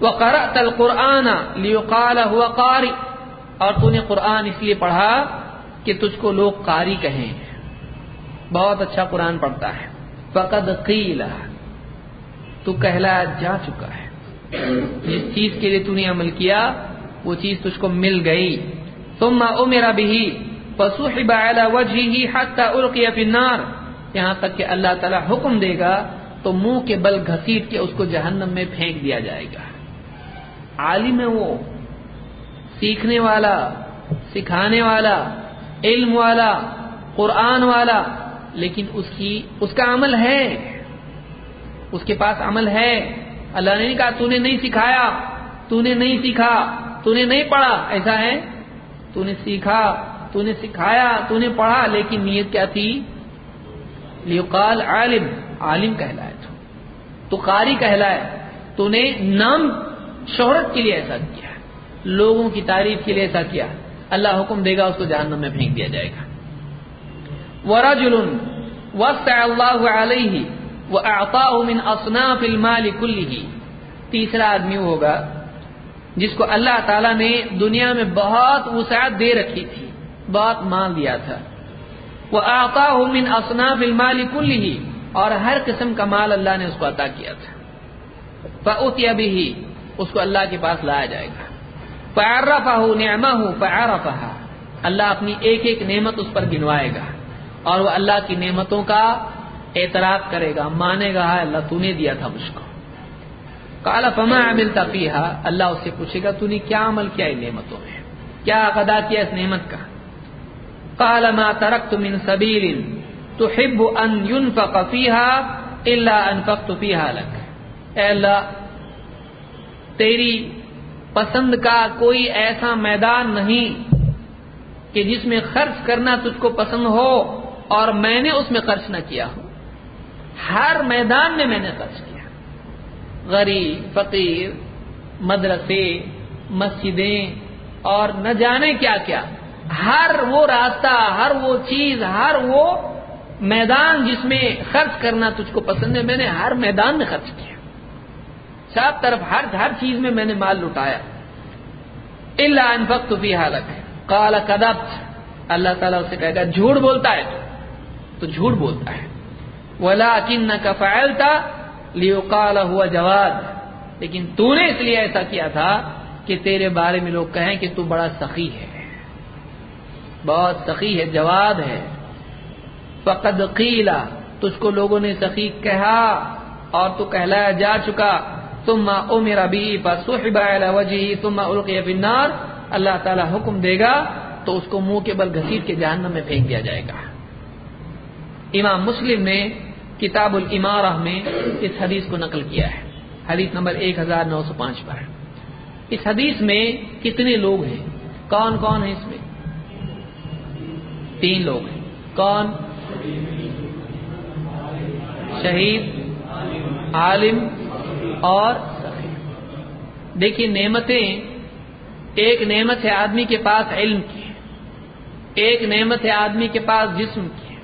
وقرأت القرآن ليقال هو قارئ۔ اور تو نے قرآن اس لیے پڑھا کہ تجھ کو لوگ قاری کہیں۔ بہت اچھا قرآن پڑھتا ہے۔ فقد قیل تو کہلا جا چکا ہے۔ جس چیز کے لیے تو نے عمل کیا، وہ چیز تجھ کو مل گئی۔ ثم امر به۔ فسحب على وجهه حتى القي في النار. یہاں تک کہ اللہ تعالی حکم دے گا تو منہ کے بل گھسیٹ کے اس کو جہنم میں پھینک دیا جائے گا۔ عالم ہے وہ، سیکھنے والا، سکھانے والا، علم والا، قرآن والا، لیکن اس کی، اس کا عمل ہے۔ اس کے پاس عمل ہے۔ اللہ نے نہیں کہا تو نے نہیں سکھایا، تو نے نہیں سیکھا، تو نے نہیں پڑھا، ایسا ہے؟ تو نے سیکھا۔ تو نے سکھایا، تو نے پڑھا، لیکن نیت کیا تھی؟ لیقال عالم عالم کہلائے تو تو قاری کہلائے۔ تو نے نام شہرت کے لیے ایسا کیا، لوگوں کی تعریف کے لیے ایسا کیا۔ اللہ حکم دے گا، اس کو جہنم میں پھینک دیا جائے گا۔ ورجل وسع اللہ علیہ واعطاه من اصناف المال كله۔ تیسرا آدمی ہوگا، جس کو اللہ تعالی نے دنیا میں بہت وسعت دے رکھی تھی۔ بہت مال دیا تھا۔ واعطاه من اصناف المال كله، اور ہر قسم کا مال اللہ نے اس کو عطا کیا تھا۔ اس کو اللہ کے پاس لایا جائے گا۔ فعرفه نعمه، فعرفها، اللہ اپنی ایک ایک نعمت اس پر گنوائے گا۔ اور وہ اللہ کی نعمتوں کا اعتراف کرے گا، مانے گا اللہ، تو نے دیا تھا مجھ کو۔ کالا فما عملتا فیہا اللہ اس سے پوچھے گا، تو نے کیا عمل کیا ان نعمتوں میں؟ کیا ادا کیا اس نعمت کا؟ قال ما تركت من سبيل تحب ان ينفق فيها الا انفقت فيها لك۔ اے اللہ، تیری پسند کا کوئی ایسا میدان نہیں کہ جس میں خرچ کرنا تجھ کو پسند ہو اور میں نے اس میں خرچ نہ کیا ہو۔ ہر میدان میں میں نے خرچ کیا۔ غریب، فقیر، مدرسے، مسجدیں اور نہ جانے کیا کیا۔ ہر وہ راستہ، ہر وہ چیز، ہر وہ میدان جس میں خرچ کرنا تجھ کو پسند ہے، میں نے ہر میدان میں خرچ کیا۔ سب طرف ہر ہر چیز میں میں نے مال لٹایا۔ اللہ انفقت فی حالت ہے کالا کدب اللہ تعالیٰ اسے کہے گا، جھوٹ بولتا ہے تو۔ جھوٹ بولتا ہے۔ ولا کن کا فائل تھا لیو کالا ہوا جواد۔ لیکن تو نے اس لیے ایسا کیا تھا کہ تیرے بارے میں لوگ کہیں کہ تو بڑا سخی ہے۔ بہت سخی ہے جواد ہے۔ فقد قیلا تجھ کو لوگوں نے سخی کہا اور تو کہلایا جا چکا۔ تم او میرا بھی وجی تم النار۔ اللہ تعالی حکم دے گا تو اس کو منہ کے بل گھسیٹ کے جہنم میں پھینک دیا جائے گا۔ امام مسلم نے کتاب العمارہ میں اس حدیث کو نقل کیا ہے۔ حدیث نمبر ایک ہزار نو سو پانچ پر۔ اس حدیث میں کتنے لوگ ہیں؟ کون کون ہیں اس میں؟ تین لوگ ہیں۔ کون؟ شہید، عالم اور دیکھیے نعمتیں ایک نعمت ہے آدمی کے پاس علم کی، ایک نعمت ہے آدمی کے پاس جسم کی،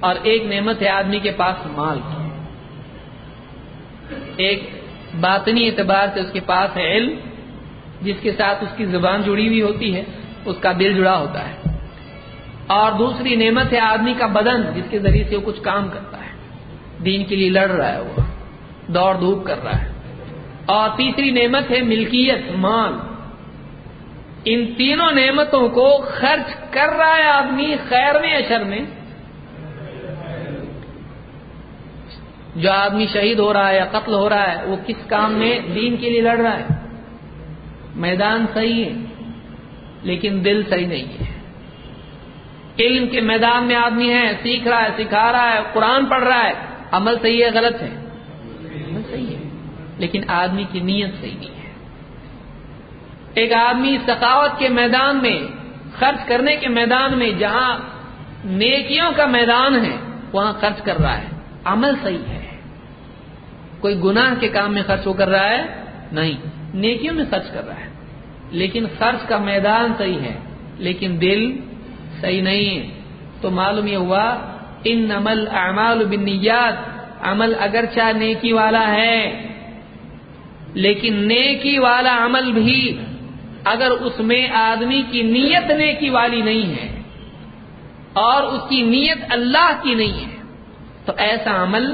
اور ایک نعمت ہے آدمی کے پاس مال کی۔ ایک باطنی اعتبار سے اس کے پاس ہے علم، جس کے ساتھ اس کی زبان جڑی ہوئی ہوتی ہے، اس کا دل جڑا ہوتا ہے۔ اور دوسری نعمت ہے آدمی کا بدن، جس کے ذریعے سے وہ کچھ کام کرتا ہے۔ دین کے لیے لڑ رہا ہے وہ، دوڑ دھوپ کر رہا ہے۔ اور تیسری نعمت ہے ملکیت، مال۔ ان تینوں نعمتوں کو خرچ کر رہا ہے آدمی خیر میں، اشر میں۔ جو آدمی شہید ہو رہا ہے یا قتل ہو رہا ہے، وہ کس کام میں؟ دین کے لیے لڑ رہا ہے۔ میدان صحیح ہے، لیکن دل صحیح نہیں ہے۔ علم کے میدان میں آدمی ہے، سیکھ رہا ہے، سکھا رہا ہے، قرآن پڑھ رہا ہے، عمل صحیح ہے، غلط ہے؟ عمل صحیح ہے، لیکن آدمی کی نیت صحیح نہیں ہے۔ ایک آدمی ثقافت کے میدان میں، خرچ کرنے کے میدان میں، جہاں نیکیوں کا میدان ہے، وہاں خرچ کر رہا ہے۔ عمل صحیح ہے۔ کوئی گناہ کے کام میں خرچ ہو کر رہا ہے؟ نہیں۔ نیکیوں میں خرچ کر رہا ہے۔ لیکن خرچ کا میدان صحیح ہے، لیکن دل صحیح نہیں۔ تو معلوم یہ ہوا ان عمل اعمال بنیاد عمل اگرچہ نیکی والا ہے، لیکن نیکی والا عمل بھی اگر اس میں آدمی کی نیت نیکی والی نہیں ہے اور اس کی نیت اللہ کی نہیں ہے، تو ایسا عمل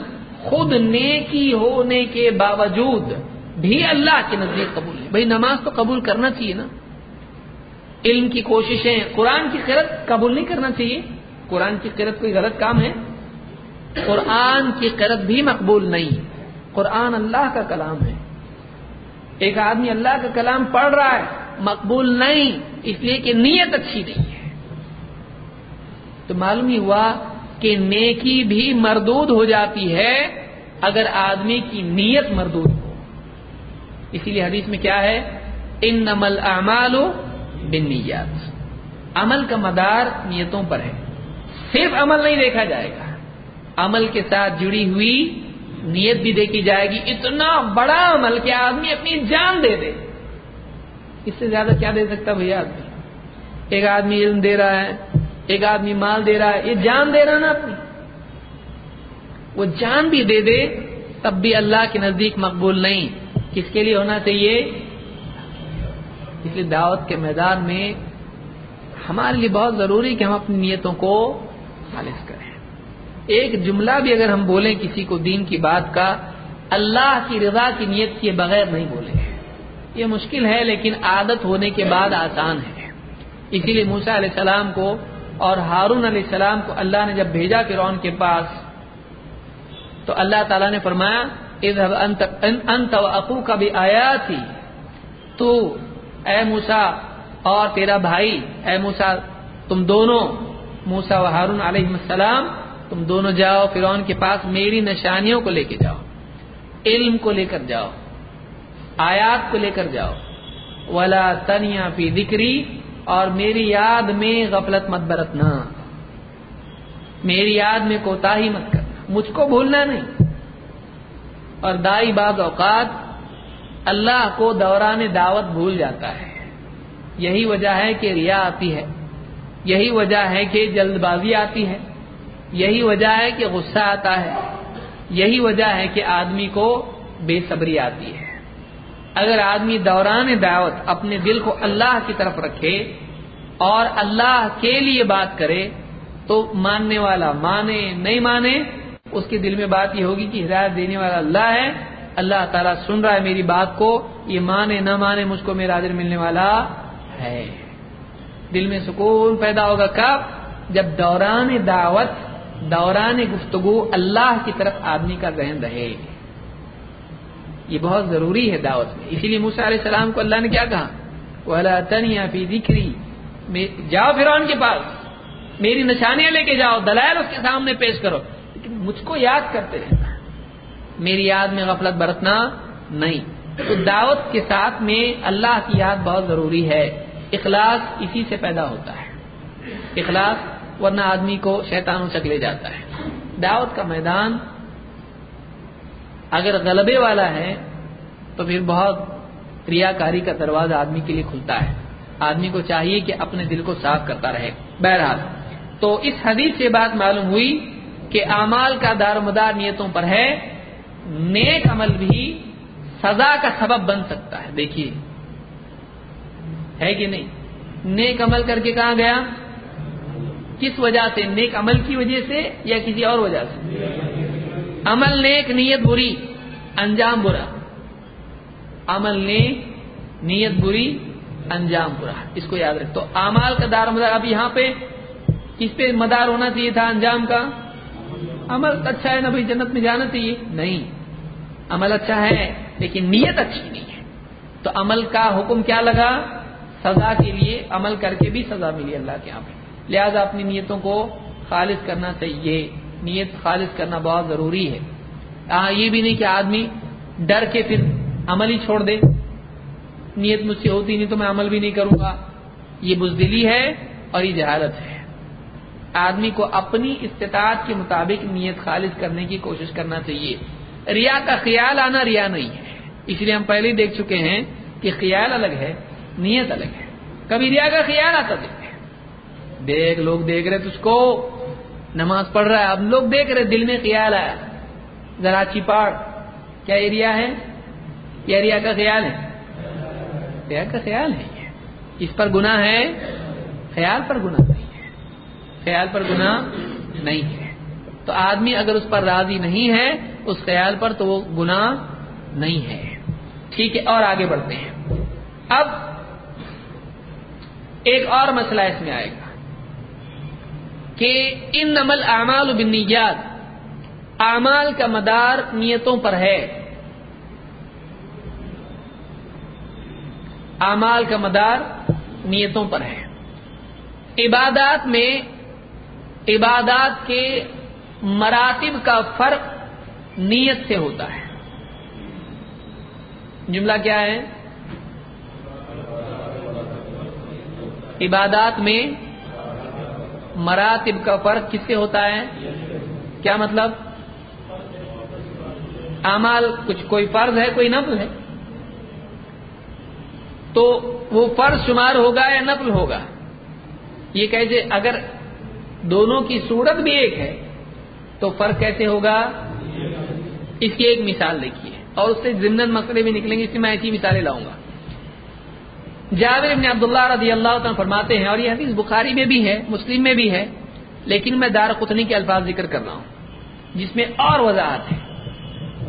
خود نیکی ہونے کے باوجود بھی اللہ کے نزدیک قبول ہے بھائی، نماز تو قبول کرنا چاہیے نا۔ علم کی کوششیں، قرآن کی قرت قبول نہیں کرنا چاہیے۔ قرآن کی قرت کوئی غلط کام ہے؟ قرآن کی قرت بھی مقبول نہیں۔ قرآن اللہ کا کلام ہے۔ ایک آدمی اللہ کا کلام پڑھ رہا ہے، مقبول نہیں، اس لیے کہ نیت اچھی نہیں ہے۔ تو معلوم ہی ہوا کہ نیکی بھی مردود ہو جاتی ہے اگر آدمی کی نیت مردود ہو۔ اسی لیے حدیث میں کیا ہے؟ ان نمل اعمال بنیات عمل کا مدار نیتوں پر ہے۔ صرف عمل نہیں دیکھا جائے گا۔ عمل کے ساتھ جڑی ہوئی نیت بھی دیکھی جائے گی۔ اتنا بڑا عمل کہ آدمی اپنی جان دے دے۔ اس سے زیادہ کیا دے سکتا بھیا آدمی؟ ایک آدمی علم دے رہا ہے، ایک آدمی مال دے رہا ہے، یہ جان دے رہا نا اپنی وہ جان بھی دے دے، تب بھی اللہ کے نزدیک مقبول نہیں۔ کس کے لیے ہونا چاہیے؟ اس لیے دعوت کے میدان میں ہمارے لیے بہت ضروری کہ ہم اپنی نیتوں کو خالص کریں۔ ایک جملہ بھی اگر ہم بولیں کسی کو دین کی بات کا، اللہ کی رضا کی نیت کے بغیر نہیں بولیں۔ یہ مشکل ہے لیکن عادت ہونے کے بعد آسان ہے۔ اسی لیے موسا علیہ السلام کو اور ہارون علیہ السلام کو اللہ نے جب بھیجا فرعون کے پاس، تو اللہ تعالیٰ نے فرمایا انت و کا بھی آیا تھی تو اے موسا اور تیرا بھائی، اے موسا تم دونوں موسا و ہارون علیہ السلام، تم دونوں جاؤ، فرعون کے پاس میری نشانیوں کو لے کے جاؤ، علم کو لے کر جاؤ، آیات کو لے کر جاؤ، ولا تنیا فی ذکری اور میری یاد میں غفلت مت برتنا۔ میری یاد میں کوتا ہی مت کرنا۔ مجھ کو بھولنا نہیں۔ اور دائی بعض اوقات اللہ کو دوران دعوت بھول جاتا ہے۔ یہی وجہ ہے کہ ریا آتی ہے۔ یہی وجہ ہے کہ جلد بازی آتی ہے۔ یہی وجہ ہے کہ غصہ آتا ہے۔ یہی وجہ ہے کہ آدمی کو بے صبری آتی ہے۔ اگر آدمی دوران دعوت اپنے دل کو اللہ کی طرف رکھے اور اللہ کے لیے بات کرے، تو ماننے والا مانے، نہیں مانے، اس کے دل میں بات یہ ہوگی کہ ہدایت دینے والا اللہ ہے۔ اللہ تعالیٰ سن رہا ہے میری بات کو، یہ مانے، نہ مانے مجھ کو میرا دل ملنے والا ہے۔ دل میں سکون پیدا ہوگا۔ کب؟ جب دوران دعوت، دوران گفتگو اللہ کی طرف آدمی کا ذہن رہے۔ یہ بہت ضروری ہے دعوت میں۔ اسی لیے موسیٰ علیہ السلام کو اللہ نے کیا کہا؟ تنیا فی ذکری جاؤ فرعون کے پاس۔ میری نشانیاں لے کے جاؤ، دلائل اس کے سامنے پیش کرو۔ لیکن مجھ کو یاد کرتے رہنا میری یاد میں غفلت برتنا نہیں۔ تو دعوت کے ساتھ میں اللہ کی یاد بہت ضروری ہے۔ اخلاص اسی سے پیدا ہوتا ہے۔ اخلاص ورنہ آدمی کو شیطانوں چک لے جاتا ہے۔ دعوت کا میدان اگر غلبے والا ہے، تو پھر بہت ریاکاری کا دروازہ آدمی کے لیے کھلتا ہے۔ آدمی کو چاہیے کہ اپنے دل کو صاف کرتا رہے۔ بہرحال، تو اس حدیث سے بات معلوم ہوئی کہ اعمال کا دار مدار نیتوں پر ہے۔ نیک عمل بھی سزا کا سبب بن سکتا ہے۔ دیکھیے۔ ہے کہ نہیں؟ نیک عمل کر کے کہاں گیا؟ کس وجہ سے؟ نیک عمل کی وجہ سے یا کسی اور وجہ سے؟ عمل نیک، نیت بری، انجام برا۔ عمل نیک، نیت بری، انجام برا۔ اس کو یاد رکھ تو امال کا دار مدار اب یہاں پہ، کس پہ مدار ہونا چاہیے تھا انجام کا؟ عمل اچھا ہے نا بھائی جنت میں جانا چاہیے؟ نہیں۔ عمل اچھا ہے لیکن نیت اچھی نہیں ہے۔ تو عمل کا حکم کیا لگا؟ سزا کے لیے عمل کر کے بھی سزا ملی اللہ کے یہاں پہ۔ لہذا اپنی نیتوں کو خالص کرنا چاہیے۔ نیت خالص کرنا بہت ضروری ہے۔ ہاں یہ بھی نہیں کہ آدمی ڈر کے پھر عمل ہی چھوڑ دے۔ نیت مجھ سے ہوتی نہیں تو میں عمل بھی نہیں کروں گا۔ یہ بزدلی ہے اور یہ جہالت ہے۔ آدمی کو اپنی استطاعت کے مطابق نیت خالص کرنے کی کوشش کرنا چاہیے۔ ریا کا خیال آنا ریا نہیں ہے۔ اس لیے ہم پہلے ہی دیکھ چکے ہیں کہ خیال الگ ہے، نیت الگ ہے۔ کبھی ریا کا خیال آتا دیکھتے دیکھ، لوگ دیکھ رہے تجھ کو۔ نماز پڑھ رہا ہے، اب لوگ دیکھ رہے، دل میں خیال آیا۔ ذرا چپاڑ کیا ایریا ہے؟ کیا ریا کا خیال ہے؟ ریا کا خیال ہے۔ اس پر گنا ہے، خیال پر گنا ہے خیال پر گنا نہیں ہے۔ تو آدمی اگر اس پر راضی نہیں ہے اس خیال پر تو وہ گنا نہیں ہے۔ ٹھیک ہے، اور آگے بڑھتے ہیں۔ اب ایک اور مسئلہ اس میں آئے گا کہ ان نمل اعمال و بنیاد اعمال کا مدار نیتوں پر ہے۔ اعمال کا مدار نیتوں پر ہے۔ عبادات میں عبادات کے مراتب کا فرق نیت سے ہوتا ہے۔ جملہ کیا ہے؟ عبادات میں مراتب کا فرق کس سے ہوتا ہے؟ کیا مطلب؟ امال کچھ کوئی فرض ہے، کوئی نفل ہے؟ تو وہ فرض شمار ہوگا یا نفل ہوگا؟ یہ کیسے اگر دونوں کی صورت بھی ایک ہے۔ تو فرق کیسے ہوگا؟ اس کی ایک مثال دیکھیے۔ اور اس سے ضمن مسئلے بھی نکلیں گے، اس سے میں ایسی مثالیں لاؤں گا۔ جابر ابن عبداللہ رضی اللہ تعالیٰ فرماتے ہیں، اور یہ حدیث بخاری میں بھی ہے، مسلم میں بھی ہے، لیکن میں دار قطنی کے الفاظ ذکر کر رہا ہوں، جس میں اور وضاحت ہے۔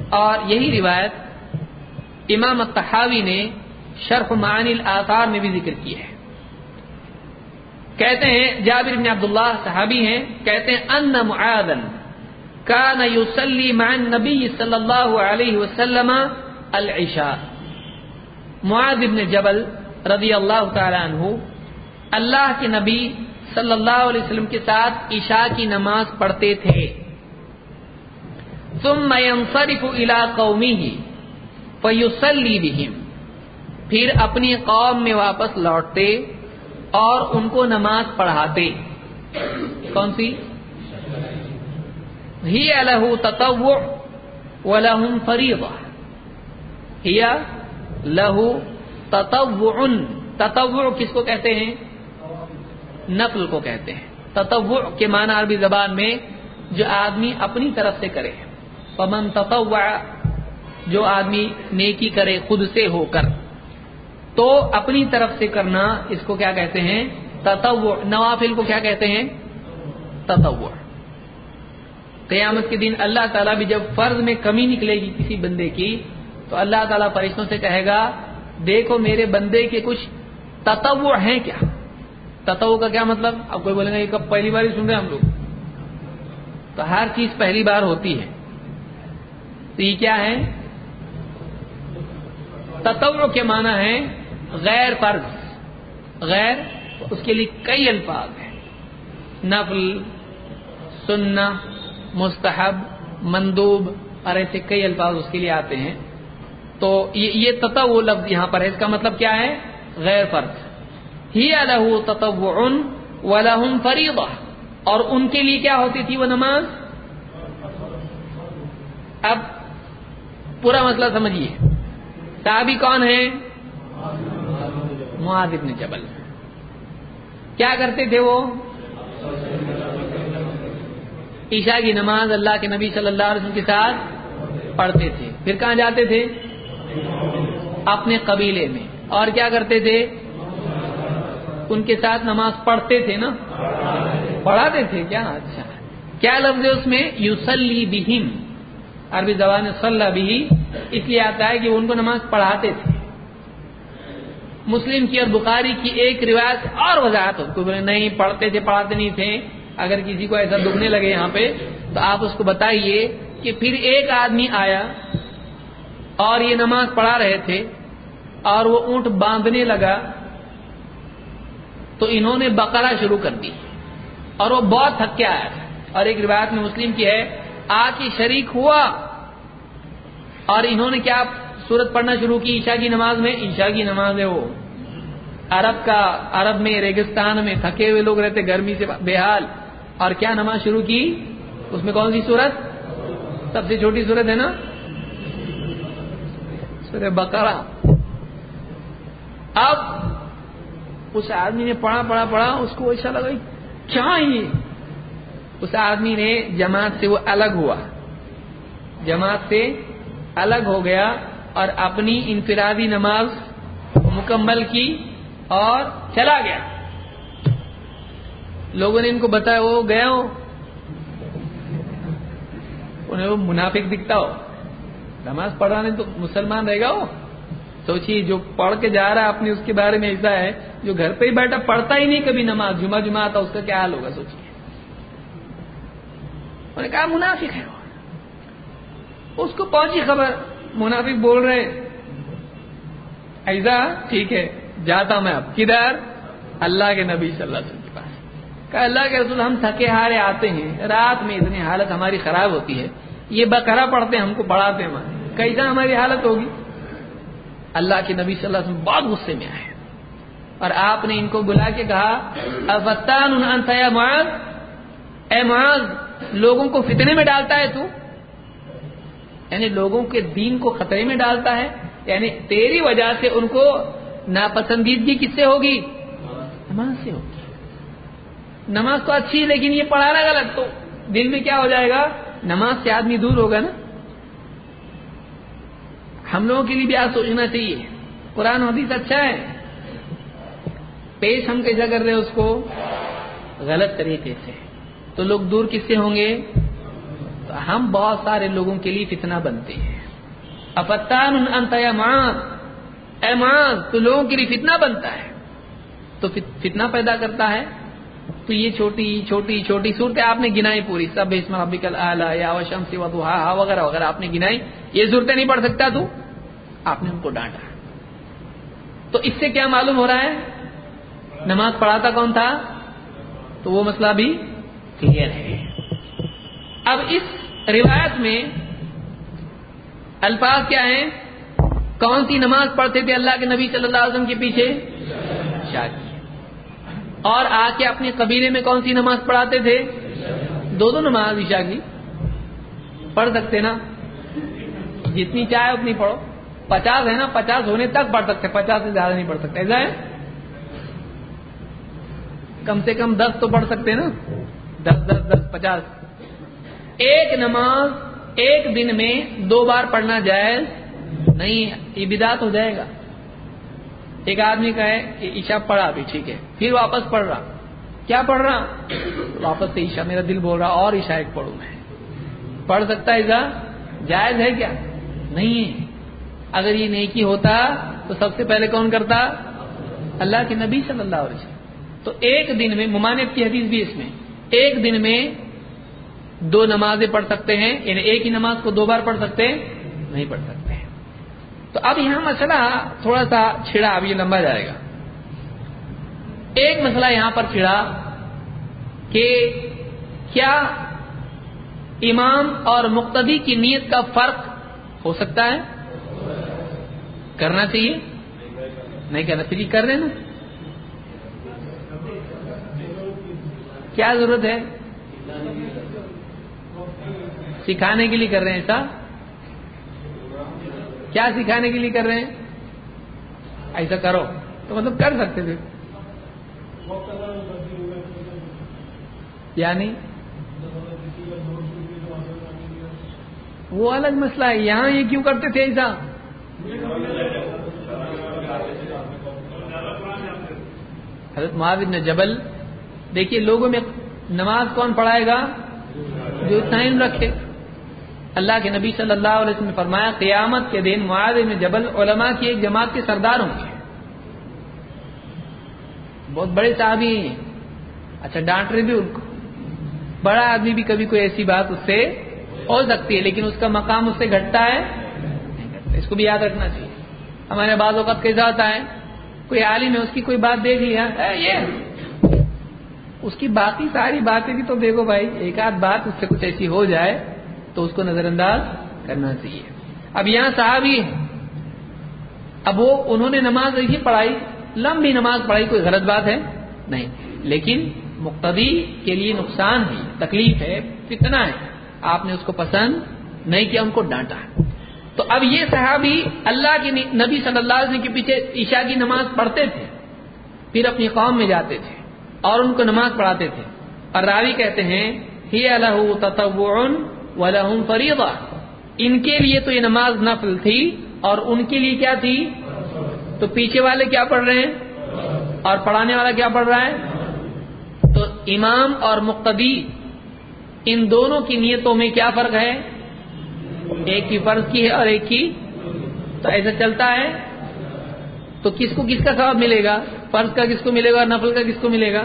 اور یہی روایت امام التحاوی نے شرف معانی الاثار میں بھی ذکر کی ہے۔ کہتے ہیں جابر بن عبداللہ صحابی ہیں، کہتے ہیں ان معاذن کان یصلی مع النبی صلی اللہ علیہ وسلم العشاء۔ معاذ بن جبل رضی اللہ تعالی عنہ اللہ کے نبی صلی اللہ علیہ وسلم کے ساتھ عشاء کی نماز پڑھتے تھے۔ ثم ينصرف الى قومه فيصلي بهم۔ پھر اپنی قوم میں واپس لوٹتے۔ اور ان کو نماز پڑھاتے۔ کون سی؟ ہی الح تطوع ولہم فریضہ ہی لہو تطوع۔ تطوع کس کو کہتے ہیں؟ نفل کو کہتے ہیں۔ تطوع کے معنی عربی زبان میں جو آدمی اپنی طرف سے کرے۔ پمن تطوع جو آدمی نیکی کرے خود سے ہو کر۔ تو اپنی طرف سے کرنا اس کو کیا کہتے ہیں؟ تتو نوافل کو کیا کہتے ہیں؟ تتو قیامت کے دن اللہ تعالیٰ بھی جب فرض میں کمی نکلے گی کسی بندے کی، تو اللہ تعالیٰ فرشتوں سے کہے گا، دیکھو میرے بندے کے کچھ تتو ہیں کیا؟ تتو کا کیا مطلب؟ اب کوئی بولے گا، یہ کب پہلی بار ہی سن رہے ہم لوگ؟ تو ہر چیز پہلی بار ہوتی ہے۔ تو یہ کیا ہے؟ تتو کے معنی ہے غیر فرض، غیر اس کے لیے کئی الفاظ ہیں۔ نفل سننا مستحب، مندوب، اور ایسے کئی الفاظ اس کے لیے آتے ہیں۔ تو یہ تتو لفظ یہاں پر ہے۔ اس کا مطلب کیا ہے؟ غیر فرض۔ ہی الح تتو ولہم فریضہ۔ اور ان کے لیے کیا ہوتی تھی وہ نماز؟ اب پورا مسئلہ سمجھیے۔ صحابی کون ہے معاذ ابن جبل۔ کیا کرتے تھے وہ؟ عشاء کی نماز اللہ کے نبی صلی اللہ علیہ وسلم کے ساتھ پڑھتے تھے۔ پھر کہاں جاتے تھے؟ اپنے قبیلے میں۔ اور کیا کرتے تھے؟ ان کے ساتھ نماز پڑھتے تھے نا؟ پڑھاتے تھے۔ کیا؟ اچھا۔ کیا لفظ ہے اس میں؟ یوسلی بہم۔ عربی زبان صلی بھی اس لیے آتا ہے کہ ان کو نماز پڑھاتے تھے۔ مسلم کی اور بخاری کی ایک روایت اور وضاحت ہو۔ نہیں پڑھتے تھے، پڑھاتے نہیں تھے۔ اگر کسی کو ایسا دکھنے لگے یہاں پہ، تو آپ اس کو بتائیے کہ پھر ایک آدمی آیا اور یہ نماز پڑھا رہے تھے اور وہ اونٹ باندھنے لگا، تو انہوں نے بقرہ شروع کر دی اور وہ بہت تھک کے آیا تھا۔ اور ایک روایت میں مسلم کی ہے، آ کے شریک ہوا اور انہوں نے کیا سورت پڑھنا شروع کی، عشاء کی نماز میں، عشاء کی نماز ہے وہ۔ عرب کا، عرب میں، ریگستان میں تھکے ہوئے لوگ رہتے، گرمی سے بے حال اور کیا نماز شروع کی؟ اس میں کون سی سورت؟ سب سے چھوٹی سورت ہے نا؟ سورہ بکرا اب اس آدمی نے پڑھا پڑھا پڑھا، اس کو ایسا لگا کیا یہ؟ اس آدمی نے جماعت سے وہ الگ ہوا۔ جماعت سے الگ ہو گیا۔ اور اپنی انفرادی نماز مکمل کی اور چلا گیا۔ لوگوں نے ان کو بتایا، وہ گیا ہو۔ انہیں وہ منافق دکھتا ہو۔ نماز پڑھانے تو مسلمان رہے گا وہ۔ سوچیے، جو پڑھ کے جا رہا ہے اپنی اس کے بارے میں ایسا ہے، جو گھر پہ ہی بیٹھا، پڑھتا ہی نہیں کبھی نماز۔ جمعہ جمعہ آتا، اس کا کیا حال ہوگا؟ سوچیے۔ انہوں نے کہا، منافق ہے اس کو پہنچی خبر۔ منافق بول رہے ایسا؟ ٹھیک ہے، جاتا میں اب۔ کدھر؟ اللہ کے نبی صلی اللہ علیہ وسلم کے پاس۔ کہا، اللہ کے رسول، ہم تھکے ہارے آتے ہیں۔ رات میں اتنی حالت ہماری خراب ہوتی ہے۔ یہ بکرا پڑھتے ہیں، ہم کو پڑھاتے ہیں۔ کیسا ہماری حالت ہوگی؟ اللہ کے نبی صلی اللہ علیہ وسلم بہت غصے میں آئے۔ اور آپ نے ان کو بلا کے کہا ابتان معاذ؟ اے معاذ، لوگوں کو فتنے میں ڈالتا ہے تو؟ یعنی لوگوں کے دین کو خطرے میں ڈالتا ہے یعنی تیری وجہ سے ان کو ناپسندیدگی کس سے ہوگی؟ نماز سے ہوگی۔ نماز تو اچھی ہے، لیکن یہ پڑھانا غلط، تو دل میں کیا ہو جائے گا؟ نماز سے آدمی دور ہوگا نا۔ ہم لوگوں کے لیے بھی آج سوچنا چاہیے۔ قرآن حدیث اچھا ہے۔ پیش ہم کیسا کر رہے اس کو؟ غلط طریقے سے۔ تو لوگ دور کس سے ہوں گے؟ تو ہم بہت سارے لوگوں کے لیے فتنہ بنتے ہیں۔ افتان انت یا معاذ؟ اے معاذ، تو لوگوں کے لیے فتنہ بنتا ہے۔ تو فتنہ پیدا کرتا ہے۔ تو یہ چھوٹی چھوٹی چھوٹی صورتیں آپ نے گنائی پوری۔ سب اس میں ابکل اعلیٰ یا وشم سی وغیرہ وغیرہ آپ نے گنائی۔ یہ صورتیں نہیں پڑھ سکتا تو آپ نے ان کو ڈانٹا۔ تو اس سے کیا معلوم ہو رہا ہے؟ نماز پڑھاتا کون تھا؟ تو وہ مسئلہ بھی کلیئر ہے۔ اب اس روایت میں الفاظ کیا ہیں؟ کون سی نماز پڑھتے تھے اللہ کے نبی صلی اللہ علیہ وسلم کے پیچھے؟ شادی۔ اور آ کے اپنے قبیلے میں کون سی نماز پڑھاتے تھے؟ دو دو نماز عشاء کی۔ پڑھ سکتے نا؟ جتنی چاہے اتنی پڑھو۔ پچاس ہے نا؟ پچاس ہونے تک پڑھ سکتے پچاس سے زیادہ نہیں پڑھ سکتے۔ ایسا ہے؟ کم سے کم دس تو پڑھ سکتے نا؟ دس دس دس، پچاس۔ ایک نماز ایک دن میں دو بار پڑھنا جائز نہیں یہ بدات ہو جائے گا۔ ایک آدمی کا ہے کہ عشا پڑھا بھی، ٹھیک ہے، پھر واپس پڑھ رہا۔ کیا پڑھ رہا؟ واپس سے عشا میرا دل بول رہا، اور عشا ایک پڑھوں میں۔ پڑھ سکتا ہے جائز ہے کیا؟ نہیں ہے۔ اگر یہ نیکی ہوتا تو سب سے پہلے کون کرتا؟ اللہ کے نبی صلی اللہ علیہ وسلم۔ تو ایک دن میں، ممانعت کی حدیث بھی اس میں، ایک دن میں دو نمازیں پڑھ سکتے ہیں یعنی ایک ہی نماز کو دو بار پڑھ سکتے ہیں، نہیں پڑھ سکتے ہیں۔ تو اب یہاں مسئلہ تھوڑا سا چھڑا، اب یہ لمبا جائے گا۔ ایک مسئلہ یہاں پر چھڑا کہ کیا امام اور مقتدی کی نیت کا فرق ہو سکتا ہے؟ کرنا چاہیے؟ نہیں کرنا، پھر کر رہے نا۔ کیا ضرورت ہے؟ سکھانے کے لیے کر رہے ہیں ایسا کیا سکھانے کے لیے کر رہے ہیں؟ ایسا کرو۔ تو مطلب کر سکتے تھے۔ یعنی؟ وہ الگ مسئلہ ہے۔ یہاں یہ کیوں کرتے تھے ایسا؟ حضرت معاذ جبل، دیکھیے لوگوں میں نماز کون پڑھائے گا؟ جو اتنا علم رکھے۔ اللہ کے نبی صلی اللہ علیہ وسلم نے فرمایا، قیامت کے دن معاذ ابن جبل علماء کی ایک جماعت کے سردار ہوں گے۔ بہت بڑے صحابی ہیں۔ اچھا ڈانٹ رہے بھی ان کو۔ بڑا آدمی بھی کبھی کوئی ایسی بات اس سے ہو سکتی ہے، لیکن اس کا مقام اس سے گھٹتا ہے۔ اس کو بھی یاد رکھنا چاہیے۔ ہمارے بعض اوقات کیسا ہوتا ہے۔ کوئی عالم ہے، اس کی کوئی بات دیکھ لیا یہ۔ اس کی باقی ساری باتیں بھی تو دیکھو بھائی، ایک آدھ بات اس سے کچھ ایسی ہو جائے۔ تو اس کو نظر انداز کرنا چاہیے۔ اب یہاں صحابی ہے اب وہ، انہوں نے نماز ایسی پڑھائی، لمبی نماز پڑھائی، کوئی غلط بات ہے؟ نہیں۔ لیکن مقتدی کے لیے نقصان ہے، تکلیف ہے کتنا ہے۔ آپ نے اس کو پسند نہیں کیا، ان کو ڈانٹا تو اب یہ صحابی اللہ کے نبی صلی اللہ علیہ وسلم کے پیچھے عشاء کی نماز پڑھتے تھے، پھر اپنی قوم میں جاتے تھے اور ان کو نماز پڑھاتے تھے۔ اور راوی کہتے ہیں، ہی ولہم فریضہ ان کے لیے تو یہ نماز نفل تھی، اور ان کے لیے کیا تھی؟ تو پیچھے والے کیا پڑھ رہے ہیں؟ اور پڑھانے والا کیا پڑھ رہا ہے؟ تو امام اور مقتدی، ان دونوں کی نیتوں میں کیا فرق ہے؟ ایک کی فرض کی ہے اور ایک کی، تو ایسا چلتا ہے۔ تو کس کو کس کا ثواب ملے گا؟ فرض کا کس کو ملے گا اور نفل کا کس کو ملے گا؟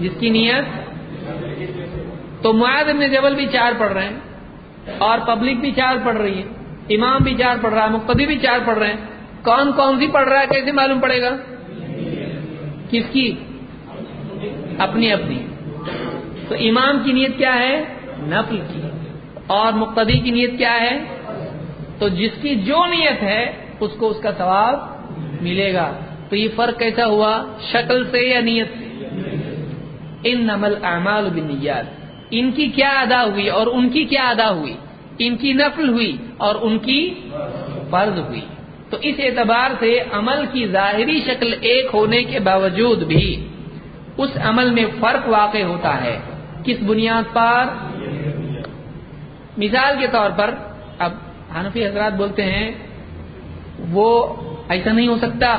جس کی نیت تو معاذ ابن جبل بھی چار پڑھ رہے ہیں، اور پبلک بھی چار پڑھ رہی ہے امام بھی چار پڑھ رہا ہے، مقتدی بھی چار پڑھ رہے ہیں۔ کون کون سی پڑھ رہا ہے، کیسے معلوم پڑے گا؟ کس کی؟ اپنی اپنی۔ تو امام کی نیت کیا ہے؟ نفل کی۔ اور مقتدی کی نیت کیا ہے؟ تو جس کی جو نیت ہے، اس کو اس کا ثواب ملے گا۔ تو یہ فرق کیسا ہوا؟ شکل سے یا نیت سے؟ ان نمل اعمال بنیاد ان کی کیا ادا ہوئی اور ان کی کیا ادا ہوئی؟ ان کی نفل ہوئی اور ان کی فرض ہوئی۔ تو اس اعتبار سے عمل کی ظاہری شکل ایک ہونے کے باوجود بھی اس عمل میں فرق واقع ہوتا ہے۔ کس بنیاد پر؟ مثال کے طور پر اب حنفی حضرات بولتے ہیں، وہ ایسا نہیں ہو سکتا۔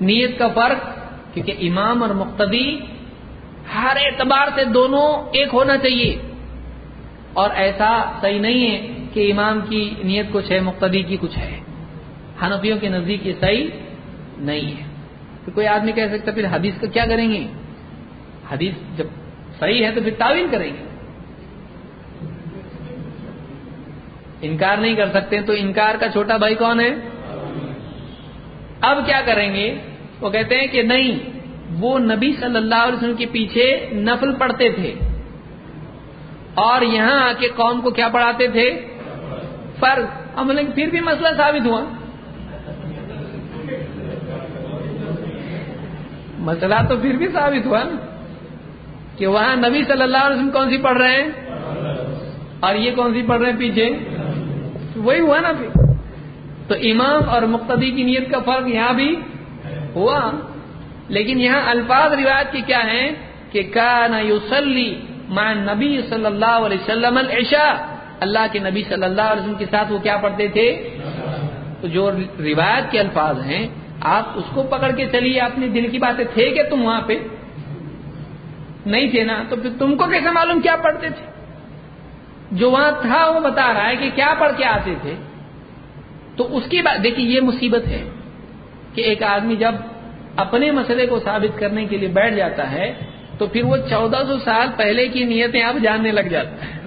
نیت کا فرق، کیونکہ امام اور مقتدی ہر اعتبار سے دونوں ایک ہونا چاہیے۔ اور ایسا صحیح نہیں ہے کہ امام کی نیت کچھ ہے، مقتدی کی کچھ ہے۔ حنفیوں کے نزدیک یہ صحیح نہیں ہے۔ تو کوئی آدمی کہہ سکتا پھر حدیث کا کیا کریں گے؟ حدیث جب صحیح ہے تو پھر تعویل کریں گے۔ انکار نہیں کر سکتے تو انکار کا چھوٹا بھائی کون ہے؟ اب کیا کریں گے؟ وہ کہتے ہیں کہ نہیں وہ نبی صلی اللہ علیہ وسلم کے پیچھے نفل پڑھتے تھے۔ اور یہاں آ کے قوم کو کیا پڑھاتے تھے؟ فرض۔ اب مطلب بولیں پھر بھی مسئلہ ثابت ہوا۔ مسئلہ تو پھر بھی ثابت ہوا نا کہ وہاں نبی صلی اللہ علیہ وسلم کون سی پڑھ رہے ہیں؟ اور یہ کون سی پڑھ رہے ہیں پیچھے؟ وہی ہوا نا پھر۔ تو امام اور مقتدی کی نیت کا فرق یہاں بھی ہوا۔ لیکن یہاں الفاظ روایت کی کیا ہیں کہ کان یوسلی مع نبی صلی اللہ علیہ وسلم العشاء۔ اللہ کے نبی صلی اللہ علیہ وسلم کے ساتھ وہ کیا پڑھتے تھے؟ تو جو روایت کے الفاظ ہیں، آپ اس کو پکڑ کے چلیے اپنے دل کی باتیں تھے کہ تم وہاں پہ؟ نہیں تھے نا، تو پھر تم کو کیسے معلوم کیا پڑھتے تھے؟ جو وہاں تھا، وہ بتا رہا ہے کہ کیا پڑھ کے آتے تھے۔ تو اس کی بات دیکھیے، یہ مصیبت ہے کہ ایک آدمی جب اپنے مسئلے کو ثابت کرنے کے لیے بیٹھ جاتا ہے، تو پھر وہ چودہ سو سال پہلے کی نیتیں اب جاننے لگ جاتا ہے۔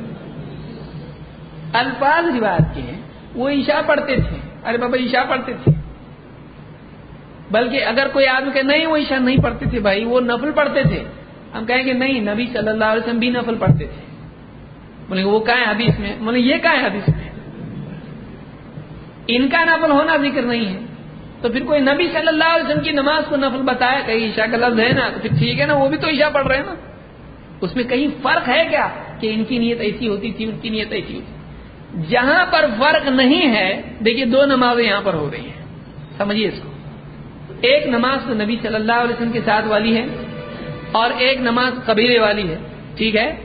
الفاظ روایت کے ہیں، وہ عشاء پڑھتے تھے۔ ارے بابا، عشاء پڑھتے تھے۔ بلکہ اگر کوئی آدمی کہ نہیں، وہ عشاء نہیں پڑھتے تھے بھائی، وہ نفل پڑھتے تھے۔ ہم کہیں گے، نہیں، نبی صلی اللہ علیہ وسلم بھی نفل پڑھتے تھے۔ بولے، وہ کہاں ہے حدیث میں؟ بولے، یہ کہاں ہے حدیث میں؟ ان کا نفل ہونا ذکر نہیں ہے۔ تو پھر کوئی نبی صلی اللہ علیہ وسلم کی نماز کو نفل بتایا کہیں عشاء کا لفظ ہے نا تو پھر ٹھیک ہے نا، وہ بھی تو عشاء پڑھ رہے ہیں نا۔ اس میں کہیں فرق ہے کیا؟ کہ ان کی نیت ایسی ہوتی تھی، ان کی نیت ایسی ہوتی۔ جہاں پر فرق نہیں ہے، دیکھیے دو نمازیں یہاں پر ہو رہی ہیں۔ سمجھیے اس کو۔ ایک نماز تو نبی صلی اللہ علیہ وسلم کے ساتھ والی ہے، اور ایک نماز قبیلے والی ہے۔ ٹھیک ہے؟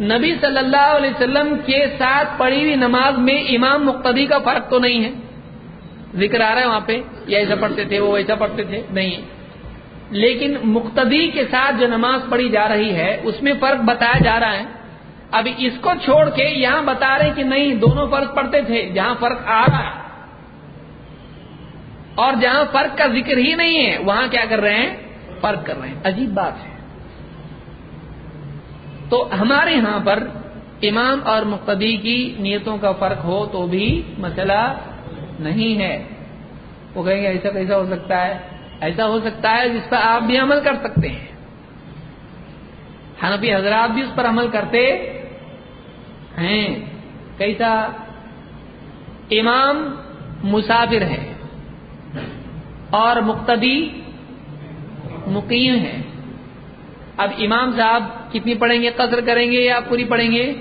نبی صلی اللہ علیہ وسلم کے ساتھ پڑھی ہوئی نماز میں امام مقتدی کا فرق تو نہیں ہے۔ ذکر آ رہا ہے وہاں پہ، یہ ایسا پڑھتے تھے، وہ ویسا پڑھتے تھے، نہیں لیکن مقتدی کے ساتھ جو نماز پڑھی جا رہی ہے، اس میں فرق بتایا جا رہا ہے۔ اب اس کو چھوڑ کے یہاں بتا رہے کہ نہیں، دونوں فرق پڑھتے تھے، جہاں فرق آ رہا ہے۔ اور جہاں فرق کا ذکر ہی نہیں ہے، وہاں کیا کر رہے ہیں؟ فرق کر رہے ہیں۔ عجیب بات ہے۔ تو ہمارے یہاں پر امام اور مقتدی کی نیتوں کا فرق ہو تو بھی مسئلہ نہیں ہے۔ وہ کہیں گے ایسا کیسا ہو سکتا ہے؟ ایسا ہو سکتا ہے جس پر آپ بھی عمل کر سکتے ہیں۔ حنفی حضرات بھی اس پر عمل کرتے ہیں۔ کیسا؟ امام مسافر ہے اور مقتدی مقیم ہے اب امام صاحب کتنی پڑھیں گے؟ قصر کریں گے یا پوری پڑھیں گے؟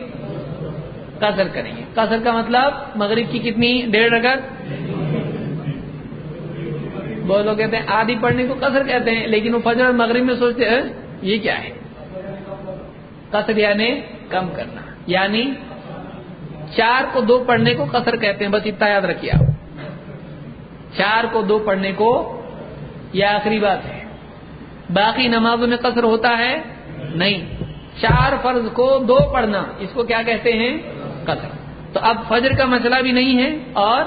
قصر کریں گے۔ قصر کا مطلب مغرب کی کتنی ڈیڑھ رگت بہت لوگ کہتے ہیں آدھی پڑھنے کو قصر کہتے ہیں، لیکن وہ فجر اور مغرب میں سوچتے ہیں، یہ کیا ہے؟ قصر یعنی کم کرنا یعنی چار کو دو پڑھنے کو قصر کہتے ہیں، بس اتنا یاد رکھیے آپ۔ چار کو دو پڑھنے کو یہ آخری بات ہے۔ باقی نمازوں میں قصر ہوتا ہے؟ نہیں۔ چار فرض کو دو پڑھنا، اس کو کیا کہتے ہیں؟ قصر۔ تو اب فجر کا مسئلہ بھی نہیں ہے اور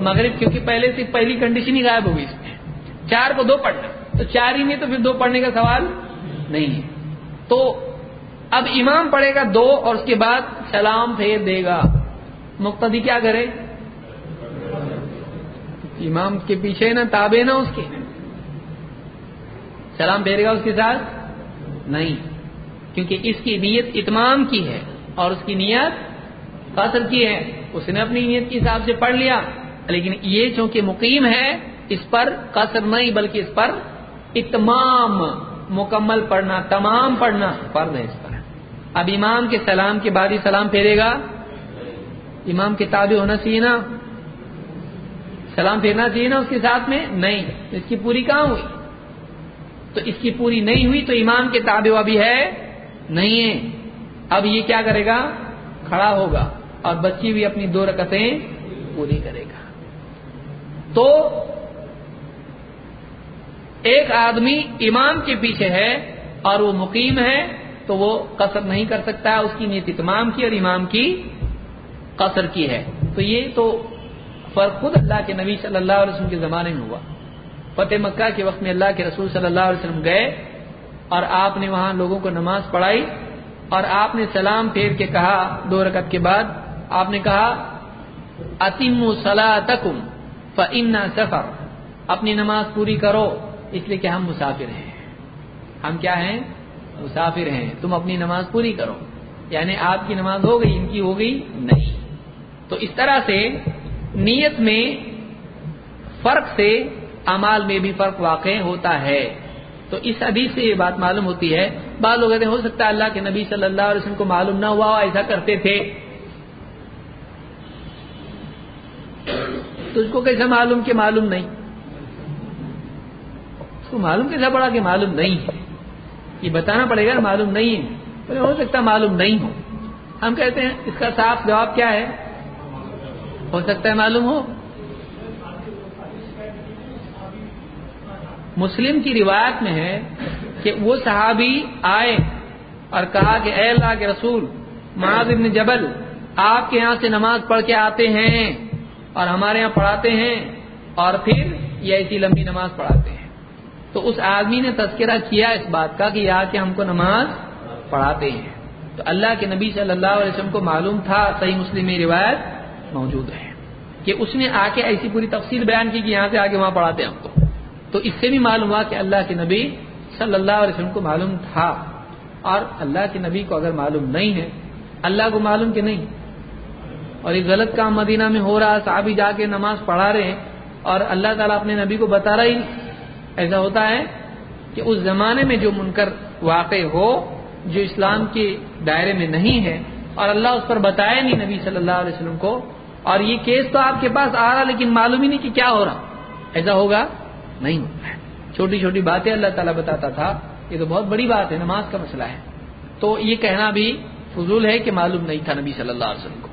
مغرب کیونکہ پہلے سے پہلی کنڈیشن ہی غائب ہوگی اس میں۔ چار کو دو پڑھنا۔ تو چار ہی میں تو پھر دو پڑھنے کا سوال نہیں ہے۔ تو اب امام پڑھے گا دو اور اس کے بعد سلام پھیر دے گا۔ مقتدی کیا کرے؟ امام کے پیچھے نا تابے نا اس کے۔ سلام پھیرے گا اس کے ساتھ؟ نہیں۔ کیونکہ اس کی نیت اتمام کی ہے اور اس کی نیت قصر کی ہے، اس نے اپنی نیت کے حساب سے پڑھ لیا۔ لیکن یہ چونکہ مقیم ہے، اس پر قصر نہیں، بلکہ اس پر اتمام، مکمل پڑھنا، تمام پڑھنا فرض ہے اس پر۔ اب امام کے سلام کے بعد ہی سلام پھیرے گا۔ امام کے تابع ہونا چاہیے نا۔ سلام پھیرنا چاہیے نا اس کے ساتھ میں؟ نہیں، اس کی پوری کہاں ہوئی؟ تو اس کی پوری نہیں ہوئی تو امام کے تابع ابھی ہے، نہیں ہے۔ اب یہ کیا کرے گا؟ کھڑا ہوگا۔ اور بچی بھی اپنی دو رکتیں پوری کرے گا۔ تو ایک آدمی امام کے پیچھے ہے اور وہ مقیم ہے تو وہ قصر نہیں کر سکتا، اس کی نیت اتمام کی اور امام کی قصر کی ہے۔ تو یہ تو فرق خود اللہ کے نبی صلی اللہ علیہ وسلم کے زمانے میں ہوا۔ فتح مکہ کے وقت میں اللہ کے رسول صلی اللہ علیہ وسلم گئے اور آپ نے وہاں لوگوں کو نماز پڑھائی اور آپ نے سلام پھیر کے کہا دو رکعت کے بعد آپ نے کہا اتم صلاتکم فإنا سفر. اپنی نماز پوری کرو، اس لیے کہ ہم مسافر ہیں۔ ہم کیا ہیں؟ مسافر ہیں۔ تم اپنی نماز پوری کرو۔ یعنی آپ کی نماز ہو گئی، ان کی ہو گئی نہیں۔ تو اس طرح سے نیت میں فرق سے امال میں بھی فرق واقع ہوتا ہے۔ تو اس حدیث سے یہ بات معلوم ہوتی ہے۔ بعض لوگ کہتے ہیں، ہو سکتا ہے اللہ کے نبی صلی اللہ علیہ وسلم کو معلوم نہ ہوا، ایسا کرتے تھے۔ تجھ کو کیسا معلوم کہ معلوم نہیں؟ اس کو معلوم کیسا پڑا کہ معلوم نہیں ہے؟ یہ بتانا پڑے گا معلوم نہیں ہے۔ بولے، ہو سکتا معلوم نہیں ہو۔ ہم کہتے ہیں، اس کا صاف جواب کیا ہے؟ ہو سکتا ہے معلوم ہو۔ مسلم کی روایت میں ہے کہ وہ صحابی آئے اور کہا کہ اے اللہ کے رسول، معاذ ابن جبل، آپ کے یہاں سے نماز پڑھ کے آتے ہیں۔ اور ہمارے یہاں پڑھاتے ہیں اور پھر یہ ایسی لمبی نماز پڑھاتے ہیں۔ تو اس آدمی نے تذکرہ کیا اس بات کا کہ یہ آ کے ہم کو نماز پڑھاتے ہیں۔ تو اللہ کے نبی صلی اللہ علیہ وسلم کو معلوم تھا صحیح مسلم روایت موجود ہے کہ اس نے آ کے ایسی پوری تفصیل بیان کی کہ یہاں سے آگے وہاں پڑھاتے ہیں ہم کو۔ تو اس سے بھی معلوم ہوا کہ اللہ کے نبی صلی اللہ علیہ وسلم کو معلوم تھا۔ اور اللہ کے نبی کو اگر معلوم نہیں ہے، اللہ کو معلوم کہ نہیں اور یہ غلط کام مدینہ میں ہو رہا صحابی جا کے نماز پڑھا رہے ہیں، اور اللہ تعالیٰ اپنے نبی کو بتا رہا ہی ایسا ہوتا ہے کہ اس زمانے میں جو منکر واقع ہو، جو اسلام کے دائرے میں نہیں ہے، اور اللہ اس پر بتایا نہیں نبی صلی اللہ علیہ وسلم کو، اور یہ کیس تو آپ کے پاس آ رہا، لیکن معلوم ہی نہیں کہ کیا ہو رہا۔ ایسا ہوگا؟ نہیں ہوتا ہے چھوٹی چھوٹی باتیں اللہ تعالیٰ بتاتا تھا، یہ تو بہت بڑی بات ہے، نماز کا مسئلہ ہے۔ تو یہ کہنا بھی فضول ہے کہ معلوم نہیں تھا نبی صلی اللہ علیہ وسلم کو۔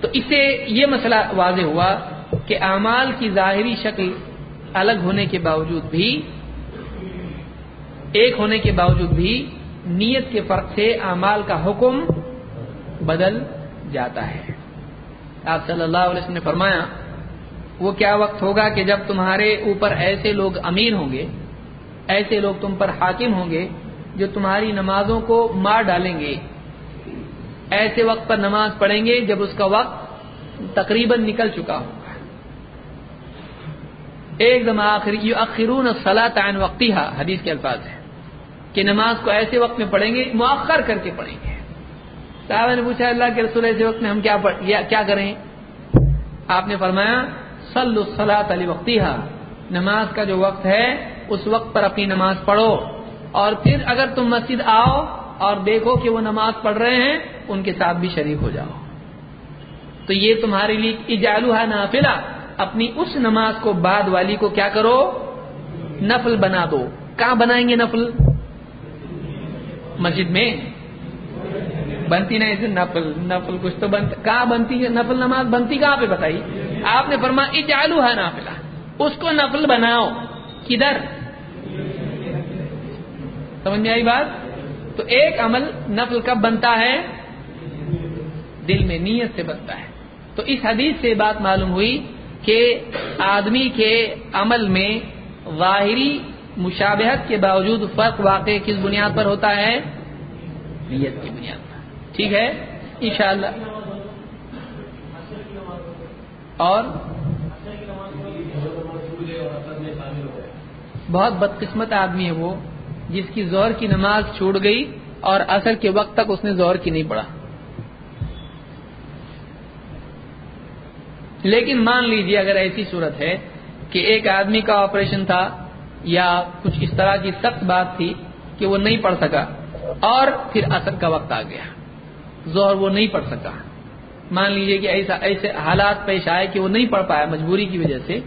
تو اس سے یہ مسئلہ واضح ہوا کہ اعمال کی ظاہری شکل الگ ہونے کے باوجود بھی، ایک ہونے کے باوجود بھی نیت کے فرق سے اعمال کا حکم بدل جاتا ہے۔ آپ صلی اللہ علیہ وسلم نے فرمایا، وہ کیا وقت ہوگا کہ جب تمہارے اوپر ایسے لوگ امیر ہوں گے، ایسے لوگ تم پر حاکم ہوں گے جو تمہاری نمازوں کو مار ڈالیں گے ایسے وقت پر نماز پڑھیں گے جب اس کا وقت تقریباً نکل چکا ہوگا ایک دم آخری اخرون صلاح تعین وقتی حدیث کے الفاظ ہے کہ نماز کو ایسے وقت میں پڑھیں گے، مؤخر کر کے پڑھیں گے۔ صاحب نے پوچھا، اللہ کے رسول ایسے وقت میں ہم کیا کیا کریں؟ آپ نے فرمایا سل الصلاۃ علی وقتی نماز کا جو وقت ہے، اس وقت پر اپنی نماز پڑھو۔ اور پھر اگر تم مسجد آؤ اور دیکھو کہ وہ نماز پڑھ رہے ہیں، ان کے ساتھ بھی شریک ہو جاؤ۔ تو یہ تمہارے لیے اجالو ہے نافلہ۔ اپنی اس نماز کو بعد والی کو کیا کرو؟ نفل بنا دو۔ کہاں بنائیں گے نفل؟ مسجد میں۔ بنتی نہیں نفل نفل کچھ تو بنتی کہاں بنتی ہے؟ نفل نماز بنتی کہاں پہ؟ بتائی۔ آپ نے فرما اجالو ہے نافلہ۔ اس کو نفل بناؤ۔ کدھر؟ سمجھ میں آئی بات؟ تو ایک عمل نفل کب بنتا ہے؟ دل میں نیت سے بنتا ہے۔ تو اس حدیث سے بات معلوم ہوئی کہ آدمی کے عمل میں ظاہری مشابہت کے باوجود فرق واقع کس بنیاد پر ہوتا ہے؟ نیت کی بنیاد پر۔ ٹھیک ہے؟ انشاءاللہ۔ اور؟ بہت بدقسمت آدمی ہے وہ۔ جس کی زور کی نماز چھوٹ گئی اور اثر کے وقت تک اس نے زور کی نہیں پڑھا۔ لیکن مان لیجیے اگر ایسی صورت ہے کہ ایک آدمی کا آپریشن تھا یا کچھ اس طرح کی سخت بات تھی کہ وہ نہیں پڑھ سکا اور پھر اثر کا وقت آ گیا۔ زہر وہ نہیں پڑھ سکا۔ مان لیجیے کہ ایسا ایسے حالات پیش آئے کہ وہ نہیں پڑھ پایا مجبوری کی وجہ سے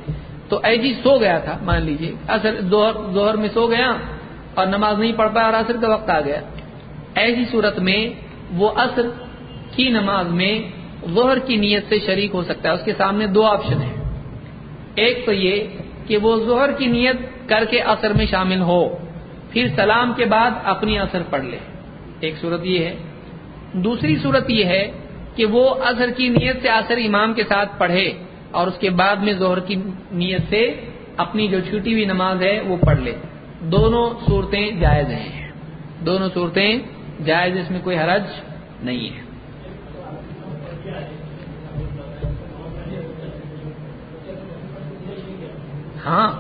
تو ایسی سو گیا تھا۔ مان لیجیے اثر زہر میں سو گیا۔ اور نماز نہیں پڑھ پایا اور اثر کا وقت آ گیا۔ ایسی صورت میں وہ اثر کی نماز میں ظہر کی نیت سے شریک ہو سکتا ہے۔ اس کے سامنے دو آپشن ہیں۔ ایک تو یہ کہ وہ ظہر کی نیت کر کے اثر میں شامل ہو، پھر سلام کے بعد اپنی اثر پڑھ لے۔ ایک صورت یہ ہے۔ دوسری صورت یہ ہے کہ وہ اثر کی نیت سے اثر امام کے ساتھ پڑھے اور اس کے بعد میں ظہر کی نیت سے اپنی جو چھوٹی ہوئی نماز ہے وہ پڑھ لے۔ دونوں صورتیں جائز ہیں۔ دونوں صورتیں جائز، اس میں کوئی حرج نہیں ہے۔ ہاں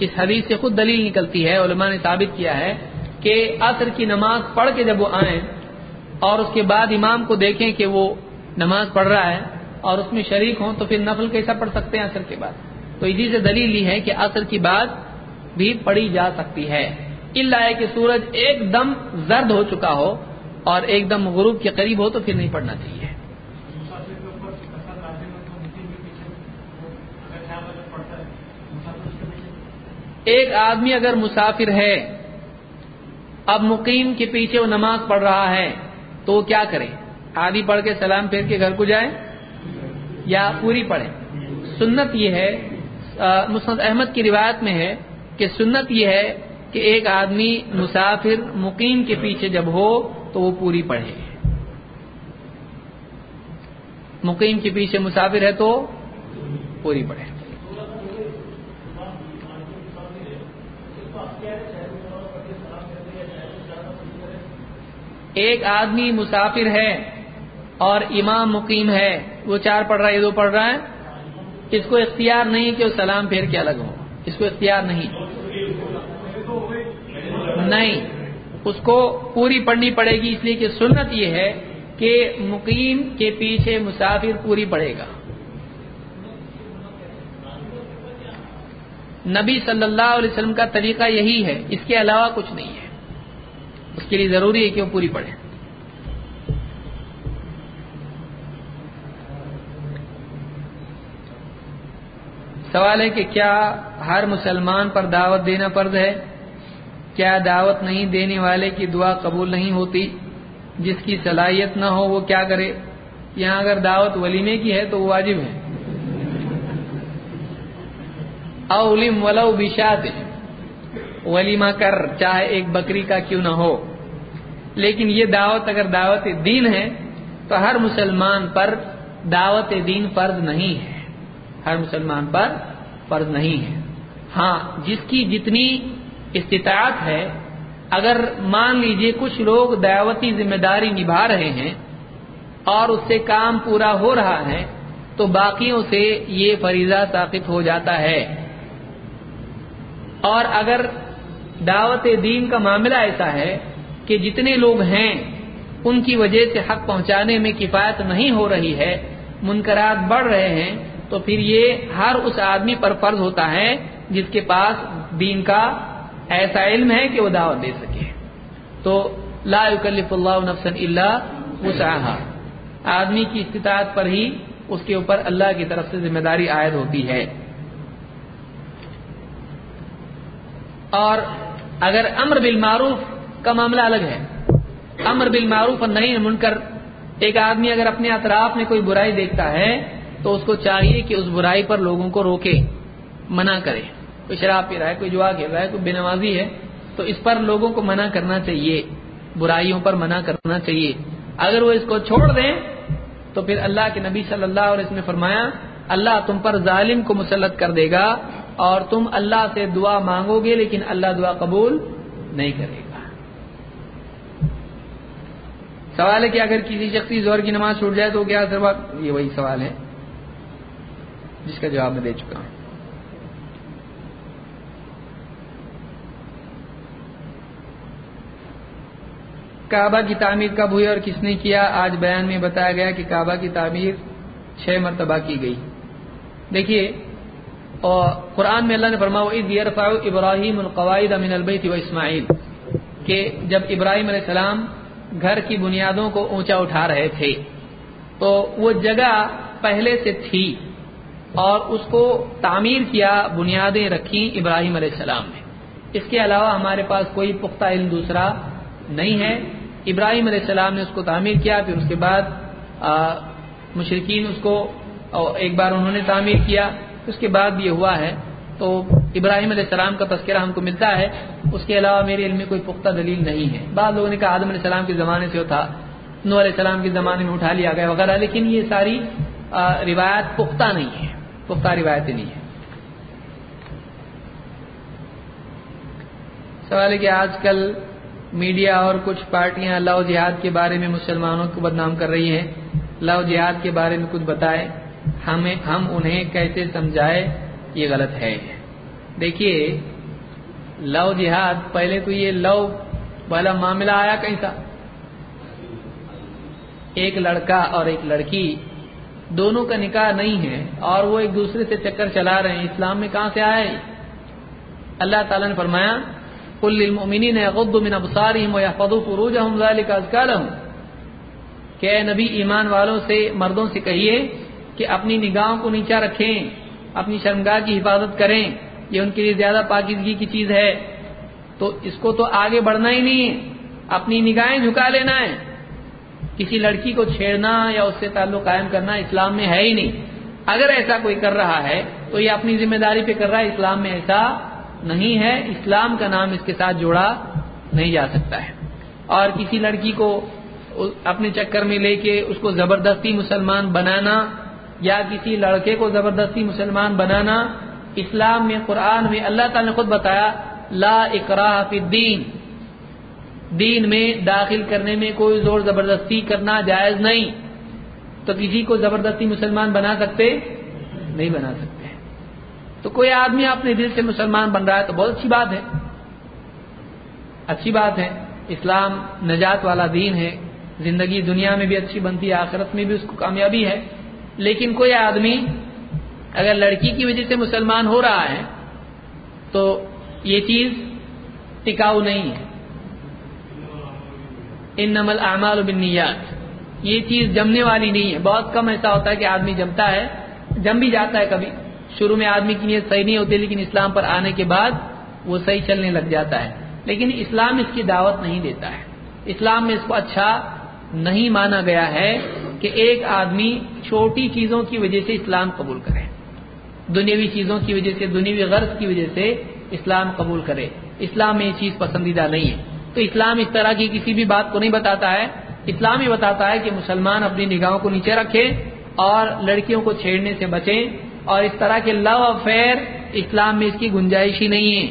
اس حدیث سے خود دلیل نکلتی ہے، علماء نے ثابت کیا ہے کہ عصر کی نماز پڑھ کے جب وہ آئیں اور اس کے بعد امام کو دیکھیں کہ وہ نماز پڑھ رہا ہے اور اس میں شریک ہوں تو پھر نفل کیسا پڑھ سکتے ہیں عصر کے بعد۔ تو اسی سے دلیل لی ہے کہ عصر کی بات بھی پڑھی جا سکتی ہے۔ اللہ ہے کہ سورج ایک دم زرد ہو چکا ہو اور ایک دم غروب کے قریب ہو تو پھر نہیں پڑھنا چاہیے۔ ایک آدمی اگر مسافر ہے، اب مقیم کے پیچھے وہ نماز پڑھ رہا ہے، تو وہ کیا کرے؟ آدھی پڑھ کے سلام پھیر کے گھر کو جائے یا پوری پڑھے؟ سنت یہ ہے مسند احمد کی روایت میں ہے کہ سنت یہ ہے کہ ایک آدمی مسافر مقیم کے پیچھے جب ہو تو وہ پوری پڑھے۔ مقیم کے پیچھے مسافر ہے تو پوری پڑھے۔ ایک آدمی مسافر ہے اور امام مقیم ہے، وہ چار پڑھ رہا ہے دو پڑھ رہا ہے۔ اس کو اختیار نہیں کہ وہ سلام پھیر کے الگ ہو۔ اس کو اختیار نہیں۔ نہیں، اس کو پوری پڑھنی پڑے گی، اس لیے کہ سنت یہ ہے کہ مقیم کے پیچھے مسافر پوری پڑے گا۔ نبی صلی اللہ علیہ وسلم کا طریقہ یہی ہے، اس کے علاوہ کچھ نہیں ہے۔ اس کے لیے ضروری ہے کہ وہ پوری پڑھے۔ سوال ہے کہ کیا ہر مسلمان پر دعوت دینا فرض ہے؟ کیا دعوت نہیں دینے والے کی دعا قبول نہیں ہوتی؟ جس کی صلاحیت نہ ہو وہ کیا کرے؟ یہاں اگر دعوت ولیمے کی ہے تو وہ واجب ہے۔ اولم ولو بشاد ولیمہ کر چاہے ایک بکری کا کیوں نہ ہو۔ لیکن یہ دعوت اگر دعوت دین ہے تو ہر مسلمان پر دعوت دین فرض نہیں ہے۔ ہر مسلمان پر فرض نہیں ہے۔ ہاں جس کی جتنی استطاعت ہے، اگر مان لیجیے کچھ لوگ دعوتی ذمہ داری نبھا رہے ہیں اور اس سے کام پورا ہو رہا ہے، تو باقیوں سے یہ فریضہ ثابت ہو جاتا ہے۔ اور اگر دعوت دین کا معاملہ ایسا ہے کہ جتنے لوگ ہیں، ان کی وجہ سے حق پہنچانے میں کفایت نہیں ہو رہی ہے، منکرات بڑھ رہے ہیں تو پھر یہ ہر اس آدمی پر فرض ہوتا ہے جس کے پاس دین کا ایسا علم ہے کہ وہ دعوت دے سکے۔ تو لا يكلف اللہ نفسا الا وسعها آدمی کی استطاعت پر ہی اس کے اوپر اللہ کی طرف سے ذمہ داری عائد ہوتی ہے۔ اور اگر امر بالمعروف کا معاملہ الگ ہے۔ امر بالمعروف اور نہیں منکر ایک آدمی اگر اپنے اطراف میں کوئی برائی دیکھتا ہے تو اس کو چاہیے کہ اس برائی پر لوگوں کو روکے، منع کرے۔ کوئی شراب پی رہا ہے، کوئی جوا کھیل رہا ہے، کوئی بے نمازی ہے، تو اس پر لوگوں کو منع کرنا چاہیے، برائیوں پر منع کرنا چاہیے۔ اگر وہ اس کو چھوڑ دیں، تو پھر اللہ کے نبی صلی اللہ علیہ وسلم نے فرمایا، اللہ تم پر ظالم کو مسلط کر دے گا اور تم اللہ سے دعا مانگو گے، لیکن اللہ دعا قبول نہیں کرے گا۔ سوال ہے کہ اگر کسی شخصی زور کی نماز چھوٹ جائے تو کیا یہ وہی سوال ہے۔ جس کا جواب میں دے چکا ہوں۔ کعبہ کی تعمیر کب ہوئی اور کس نے کیا؟ آج بیان میں بتایا گیا کہ کعبہ کی تعمیر چھ مرتبہ کی گئی۔ دیکھیے، اور قرآن میں اللہ نے فرمایا ابراہیم القواعد امین البیت و اسماعیل کہ جب ابراہیم علیہ السلام گھر کی بنیادوں کو اونچا اٹھا رہے تھے، تو وہ جگہ پہلے سے تھی۔ اور اس کو تعمیر کیا، بنیادیں رکھی ابراہیم علیہ السلام نے۔ اس کے علاوہ ہمارے پاس کوئی پختہ علم دوسرا نہیں ہے۔ ابراہیم علیہ السلام نے اس کو تعمیر کیا، پھر اس کے بعد مشرقین اس کو ایک بار انہوں نے تعمیر کیا۔ اس کے بعد یہ ہوا ہے۔ تو ابراہیم علیہ السلام کا تذکرہ ہم کو ملتا ہے۔ اس کے علاوہ میرے علم میں کوئی پختہ دلیل نہیں ہے۔ بعض لوگوں نے کہا آدم علیہ السلام کے زمانے سے تھا نو علیہ السلام کے زمانے میں اٹھا لیا گیا وغیرہ، لیکن یہ ساری روایت پختہ نہیں ہے۔ پختہ روایتیں نہیں ہے۔ سوال ہے کہ آج کل میڈیا اور کچھ پارٹیاں لو جہاد کے بارے میں مسلمانوں کو بدنام کر رہی ہیں۔ لو جہاد کے بارے میں کچھ بتائے ہمیں ہم انہیں کیسے سمجھائے؟ یہ غلط ہے۔ دیکھیے، لو جہاد، پہلے تو یہ لو والا معاملہ آیا کہیں تھا؟ ایک لڑکا اور ایک لڑکی دونوں کا نکاح نہیں ہے اور وہ ایک دوسرے سے چکر چلا رہے ہیں، اسلام میں کہاں سے آئے؟ اللہ تعالیٰ نے فرمایا کل المؤمنین من ابصارهم ويحفظوا فروجهم ذلك لهم کہ اے نبی، ایمان والوں سے، مردوں سے کہیے کہ اپنی نگاہوں کو نیچا رکھیں، اپنی شرمگاہ کی حفاظت کریں، یہ ان کے لیے زیادہ پاکیزگی کی چیز ہے۔ تو اس کو تو آگے بڑھنا ہی نہیں ہے، اپنی نگاہیں جھکا لینا ہے۔ کسی لڑکی کو چھیڑنا یا اس سے تعلق قائم کرنا اسلام میں ہے ہی نہیں۔ اگر ایسا کوئی کر رہا ہے، تو یہ اپنی ذمہ داری پہ کر رہا ہے، اسلام میں ایسا نہیں ہے۔ اسلام کا نام اس کے ساتھ جوڑا نہیں جا سکتا ہے۔ اور کسی لڑکی کو اپنے چکر میں لے کے اس کو زبردستی مسلمان بنانا یا کسی لڑکے کو زبردستی مسلمان بنانا، اسلام میں، قرآن میں اللہ تعالی نے خود بتایا، لا اکراہ فی الدین۔ دین میں داخل کرنے میں کوئی زور زبردستی کرنا جائز نہیں تو کسی کو زبردستی مسلمان بنا سکتے نہیں بنا سکتے تو کوئی آدمی اپنے دل سے مسلمان بن رہا ہے تو بہت اچھی بات ہے اچھی بات ہے اسلام نجات والا دین ہے زندگی دنیا میں بھی اچھی بنتی ہے، آخرت میں بھی اس کو کامیابی ہے۔ لیکن کوئی آدمی اگر لڑکی کی وجہ سے مسلمان ہو رہا ہے تو یہ چیز ٹکاؤ نہیں ہے۔ ان نمل اعمال بنیاد یہ چیز جمنے والی نہیں ہے۔ بہت کم ایسا ہوتا ہے کہ آدمی جمتا ہے، جم بھی جاتا ہے کبھی۔ شروع میں آدمی کی نیت صحیح نہیں ہوتی، لیکن اسلام پر آنے کے بعد وہ صحیح چلنے لگ جاتا ہے۔ لیکن اسلام اس کی دعوت نہیں دیتا ہے۔ اسلام میں اس کو اچھا نہیں مانا گیا ہے کہ ایک آدمی چھوٹی چیزوں کی وجہ سے اسلام قبول کرے۔ دنیاوی چیزوں کی وجہ سے، دنیاوی غرض کی وجہ سے اسلام قبول کرے۔ اسلام میں یہ چیز پسندیدہ نہیں ہے۔ تو اسلام اس طرح کی کسی بھی بات کو نہیں بتاتا ہے۔ اسلام ہی بتاتا ہے کہ مسلمان اپنی نگاہوں کو نیچے رکھے اور لڑکیوں کو چھیڑنے سے بچیں۔ اور اس طرح کے لو افیئر اسلام میں اس کی گنجائش ہی نہیں ہے۔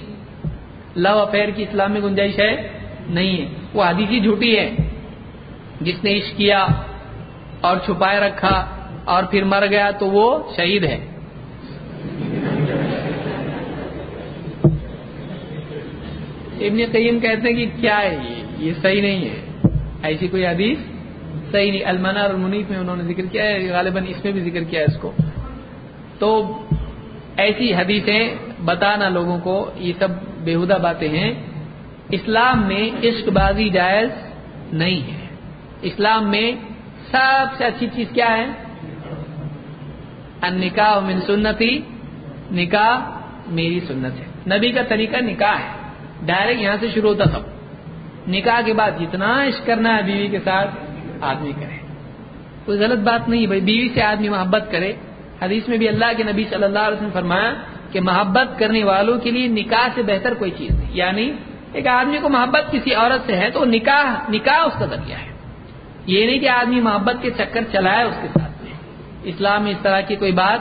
لو افیئر کی اسلام میں گنجائش ہے؟ نہیں ہے۔ وہ حدیثی جھوٹی ہے۔ جس نے عشق کیا اور چھپائے رکھا اور پھر مر گیا تو وہ شہید ہے۔ ابن قیم کہتے ہیں کہ کیا ہے یہ؟ یہ صحیح نہیں ہے۔ ایسی کوئی حدیث صحیح نہیں۔ المنا اور منیف میں انہوں نے ذکر کیا ہے، غالباً اس میں بھی ذکر کیا ہے اس کو۔ تو ایسی حدیثیں بتانا لوگوں کو، یہ سب بےحدہ باتیں ہیں۔ اسلام میں عشق بازی جائز نہیں ہے۔ اسلام میں سب سے اچھی چیز کیا ہے؟ نکاح من سنتی، نکاح میری سنت ہے۔ نبی کا طریقہ نکاح ہے۔ ڈائریکٹ یہاں سے شروع ہوتا سب نکاح کے بعد جتنا عشق کرنا ہے بیوی کے ساتھ، آدمی کرے۔ کوئی غلط بات نہیں بھائی، بیوی سے آدمی محبت کرے۔ حدیث میں بھی اللہ کے نبی صلی اللہ علیہ وسلم فرمایا کہ محبت کرنے والوں کے لیے نکاح سے بہتر کوئی چیز نہیں۔ یعنی ایک آدمی کو محبت کسی عورت سے ہے تو نکاح نکاح اس کا ذریعہ ہے۔ یہ نہیں کہ آدمی محبت کے چکر چلائے اس کے ساتھ۔ میں اسلام میں اس طرح کی کوئی بات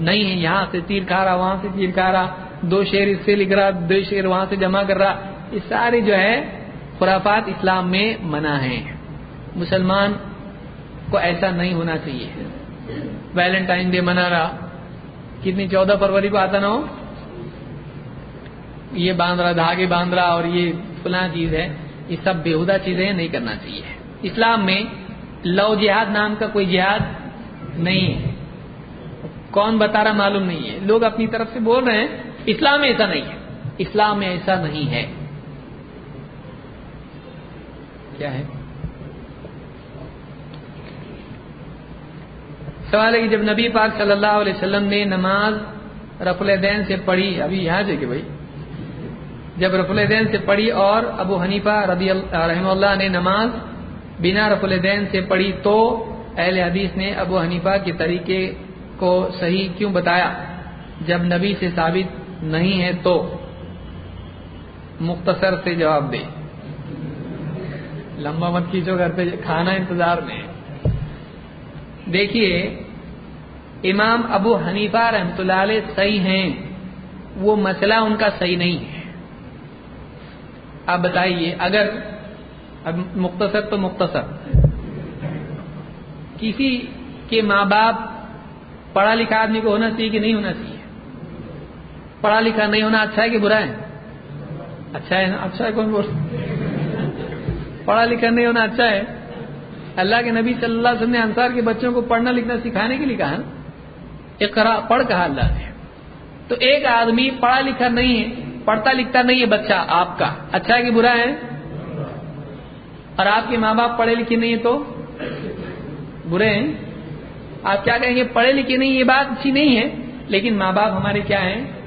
نہیں ہے۔ یہاں سے تیر کھا رہا وہاں سے تیر کھا رہا دو شیر اس سے لکھ رہا، دو شیر وہاں سے جمع کر رہا۔ یہ سارے جو ہے خرافات اسلام میں منع ہیں۔ مسلمان کو ایسا نہیں ہونا چاہیے۔ ویلنٹائن ڈے منا رہا۔ کتنی چودہ فروری کو آتا نہ ہو۔ یہ باندھ رہا، دھاگے باندھ رہا اور یہ فلاں چیز ہے۔ یہ سب بےحدہ چیزیں نہیں کرنا چاہیے۔ اسلام میں لو جہاد نام کا کوئی جہاد نہیں ہے۔ کون بتا رہا معلوم نہیں ہے۔ لوگ اپنی طرف سے بول رہے ہیں۔ اسلام میں ایسا نہیں ہے۔ اسلام میں ایسا نہیں ہے۔ کیا ہے؟ سوال ہے کہ جب نبی پاک صلی اللہ علیہ وسلم نے نماز رف الدین سے پڑھی، ابھی یہاں سے کہ بھائی؟ جب رف الدین سے پڑھی اور ابو حنیفہ رضی رحم اللہ نے نماز بنا رف الدین سے پڑھی تو اہل حدیث نے ابو حنیفہ کے طریقے کو صحیح کیوں بتایا؟ جب نبی سے ثابت نہیں ہے تو مختصر سے جواب دے۔ لمبا مت کھینچو گھر پہ، کھانا انتظار میں۔ دیکھیے، امام ابو حنیفہ رحمت اللہ علیہ صحیح ہیں، وہ مسئلہ ان کا صحیح نہیں ہے۔ آپ بتائیے، اگر اب مختصر تو مختصر۔ کسی کے ماں باپ پڑھا لکھا آدمی کو ہونا چاہیے کہ نہیں ہونا چاہیے؟ پڑھا لکھا نہیں ہونا اچھا ہے کہ برا ہے؟ اچھا ہے نا اچھا ہے کون بول؟ پڑھا لکھا نہیں ہونا اچھا ہے۔ اللہ کے نبی صلی اللہ علیہ وسلم نے انصار کے بچوں کو پڑھنا لکھنا سکھانے کے لیے کہا اقرا، پڑھ کہا اللہ نے۔ تو ایک آدمی پڑھا لکھا نہیں ہے، پڑھتا لکھتا نہیں ہے بچہ آپ کا۔ اچھا ہے کہ برا ہے؟ اور آپ کے ماں باپ پڑھے لکھے نہیں ہیں تو؟ برے ہیں۔ آپ کیا کہیں گے؟ پڑھے لکھے نہیں، یہ بات اچھی نہیں ہے، لیکن ماں باپ ہمارے کیا ہیں؟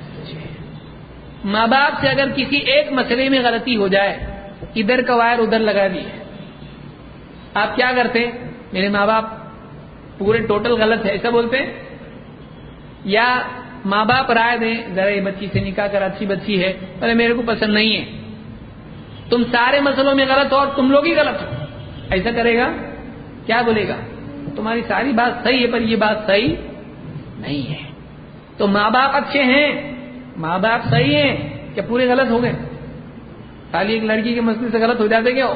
ماں باپ سے اگر کسی ایک مسئلے میں غلطی ہو جائے، ادھر کا وائر ادھر لگا دیے۔ آپ کیا کرتے؟ میرے ماں باپ پورے ٹوٹل غلط ہے، ایسا بولتے؟ یا ماں باپ رائے دیں، ذرا یہ بچی سے نکاح کر، اچھی بچی ہے ارے میرے کو پسند نہیں ہے۔ تم سارے مسئلوں میں غلط ہو اور تم لوگ ہی غلط ہو۔ ایسا کرے گا؟ کیا بولے گا؟ تمہاری ساری بات صحیح ہے، پر یہ بات صحیح نہیں ہے۔ تو ماں باپ اچھے ہیں ماں باپ صحیح ہیں کیا پورے غلط ہو گئے؟ خالی ایک لڑکی کے مسئلے سے غلط ہو جاتے کیا ہو؟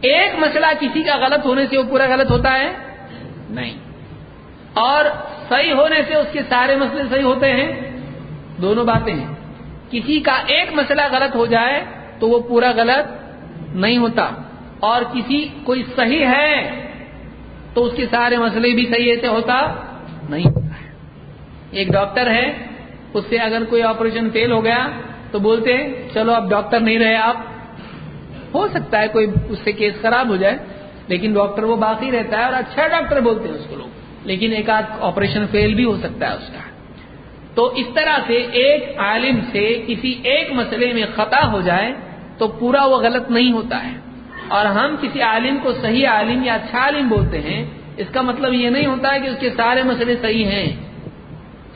ایک مسئلہ کسی کا غلط ہونے سے وہ پورا غلط ہوتا ہے؟ نہیں۔ اور صحیح ہونے سے اس کے سارے مسئلے صحیح ہوتے ہیں؟ دونوں باتیں ہیں۔ کسی کا ایک مسئلہ غلط ہو جائے تو وہ پورا غلط نہیں ہوتا۔ اور کسی کوئی صحیح ہے تو اس کے سارے مسئلے بھی صحیح ایسے ہوتا نہیں ہوتا ایک ڈاکٹر ہے اس سے اگر کوئی آپریشن فیل ہو گیا تو بولتے چلو اب ڈاکٹر نہیں رہے آپ۔ ہو سکتا ہے کوئی اس سے کیس خراب ہو جائے، لیکن ڈاکٹر وہ باقی رہتا ہے اور اچھا ڈاکٹر بولتے ہیں اس کو لوگ۔ لیکن ایک آدھ آپریشن فیل بھی ہو سکتا ہے اس کا۔ تو اس طرح سے ایک عالم سے کسی ایک مسئلے میں خطا ہو جائے تو پورا وہ غلط نہیں ہوتا ہے۔ اور ہم کسی عالم کو صحیح عالم یا اچھا عالم بولتے ہیں، اس کا مطلب یہ نہیں ہوتا ہے کہ اس کے سارے مسئلے صحیح ہیں۔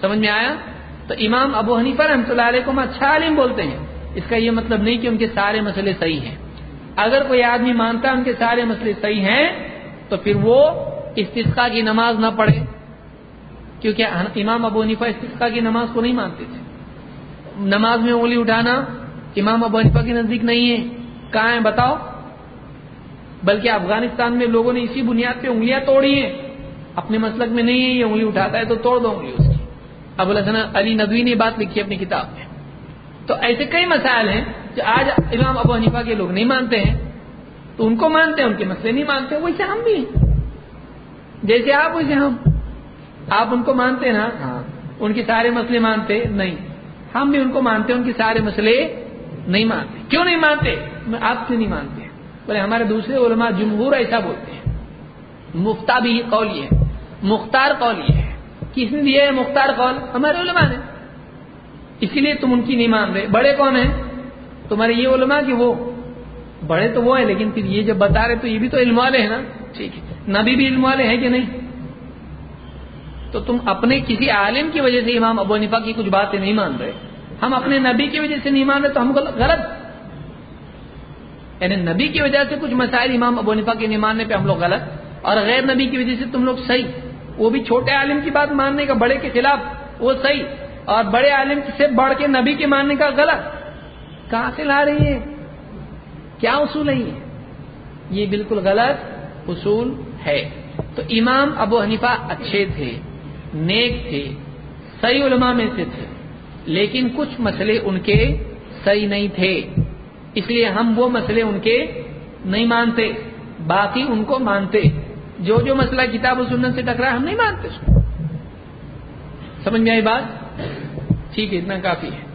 سمجھ میں آیا؟ تو امام ابو حنیفہ رحمۃ اللہ علیہ کو ہم اچھا عالم بولتے ہیں۔ اس کا یہ مطلب نہیں کہ ان کے سارے مسئلے صحیح ہیں۔ اگر کوئی آدمی مانتا ہے ان کے سارے مسئلے صحیح ہیں، تو پھر وہ استسقا کی نماز نہ پڑھے۔ کیونکہ امام ابو حنیفہ استسقا کی نماز کو نہیں مانتے تھے۔ نماز میں انگلی اٹھانا امام ابو حنیفہ کے نزدیک نہیں ہے۔ کہاں ہے بتاؤ؟ بلکہ افغانستان میں لوگوں نے اسی بنیاد پہ انگلیاں توڑی ہیں۔ اپنے مسلک میں نہیں ہے، یہ انگلی اٹھاتا ہے تو توڑ دو انگلی اس کی۔ ابو الحسن علی ندوی نے بات لکھی اپنی کتاب میں۔ تو ایسے کئی مسائل ہیں جو آج امام ابو حنیفہ کے لوگ نہیں مانتے ہیں۔ تو ان کو مانتے ہیں ان کے مسئلے نہیں مانتے ویسے ہم بھی جیسے آپ ویسے ہم۔ آپ ان کو مانتے نا؟ ہاں۔ ان کے سارے مسئلے مانتے نہیں۔ ہم بھی ان کو مانتے ان کے سارے مسئلے نہیں مانتے۔ کیوں نہیں مانتے؟ آپ سے نہیں مانتے۔ بولے ہمارے دوسرے علماء جمہور ایسا بولتے ہیں۔ مفتا بھی قول یہ ہے۔ مختار قول یہ ہے۔ کس نے دیا ہے، مختار قول، ہمارے علماء نے۔ اسی لیے تم ان کی نہیں مان رہے۔ بڑے کون ہیں؟ تمہارے یہ علماء کہ وہ بڑے تو وہ ہیں، لیکن پھر یہ جب بتا رہے تو یہ بھی تو علم والے ہیں نا۔ ٹھیک ہے۔ نبی بھی علم والے ہیں کہ نہیں؟ تو تم اپنے کسی عالم کی وجہ سے امام ابو نفا کی کچھ باتیں نہیں مان رہے۔ ہم اپنے نبی کی وجہ سے نہیں مان رہے تو ہم غلط یعنی نبی کی وجہ سے کچھ مسائل امام ابو نفا کے نہیں ماننے پہ ہم لوگ غلط، اور غیر نبی کی وجہ سے تم لوگ صحیح۔ وہ بھی چھوٹے عالم کی بات ماننے کا، بڑے کے خلاف، وہ صحیح۔ اور بڑے عالم سے بڑھ کے نبی کے ماننے کا غلط۔ کہاں سے لا رہی ہے کیا اصول ہے یہ بالکل غلط اصول ہے۔ تو امام ابو حنیفہ اچھے تھے، نیک تھے، صحیح علماء میں سے تھے، لیکن کچھ مسئلے ان کے صحیح نہیں تھے۔ اس لیے ہم وہ مسئلے ان کے نہیں مانتے، باقی ان کو مانتے۔ جو جو مسئلہ کتاب و سنت سے ٹکرا ہم نہیں مانتے اس کو۔ سمجھ میں آئی بات؟ ٹھیک ہے، اتنا کافی ہے۔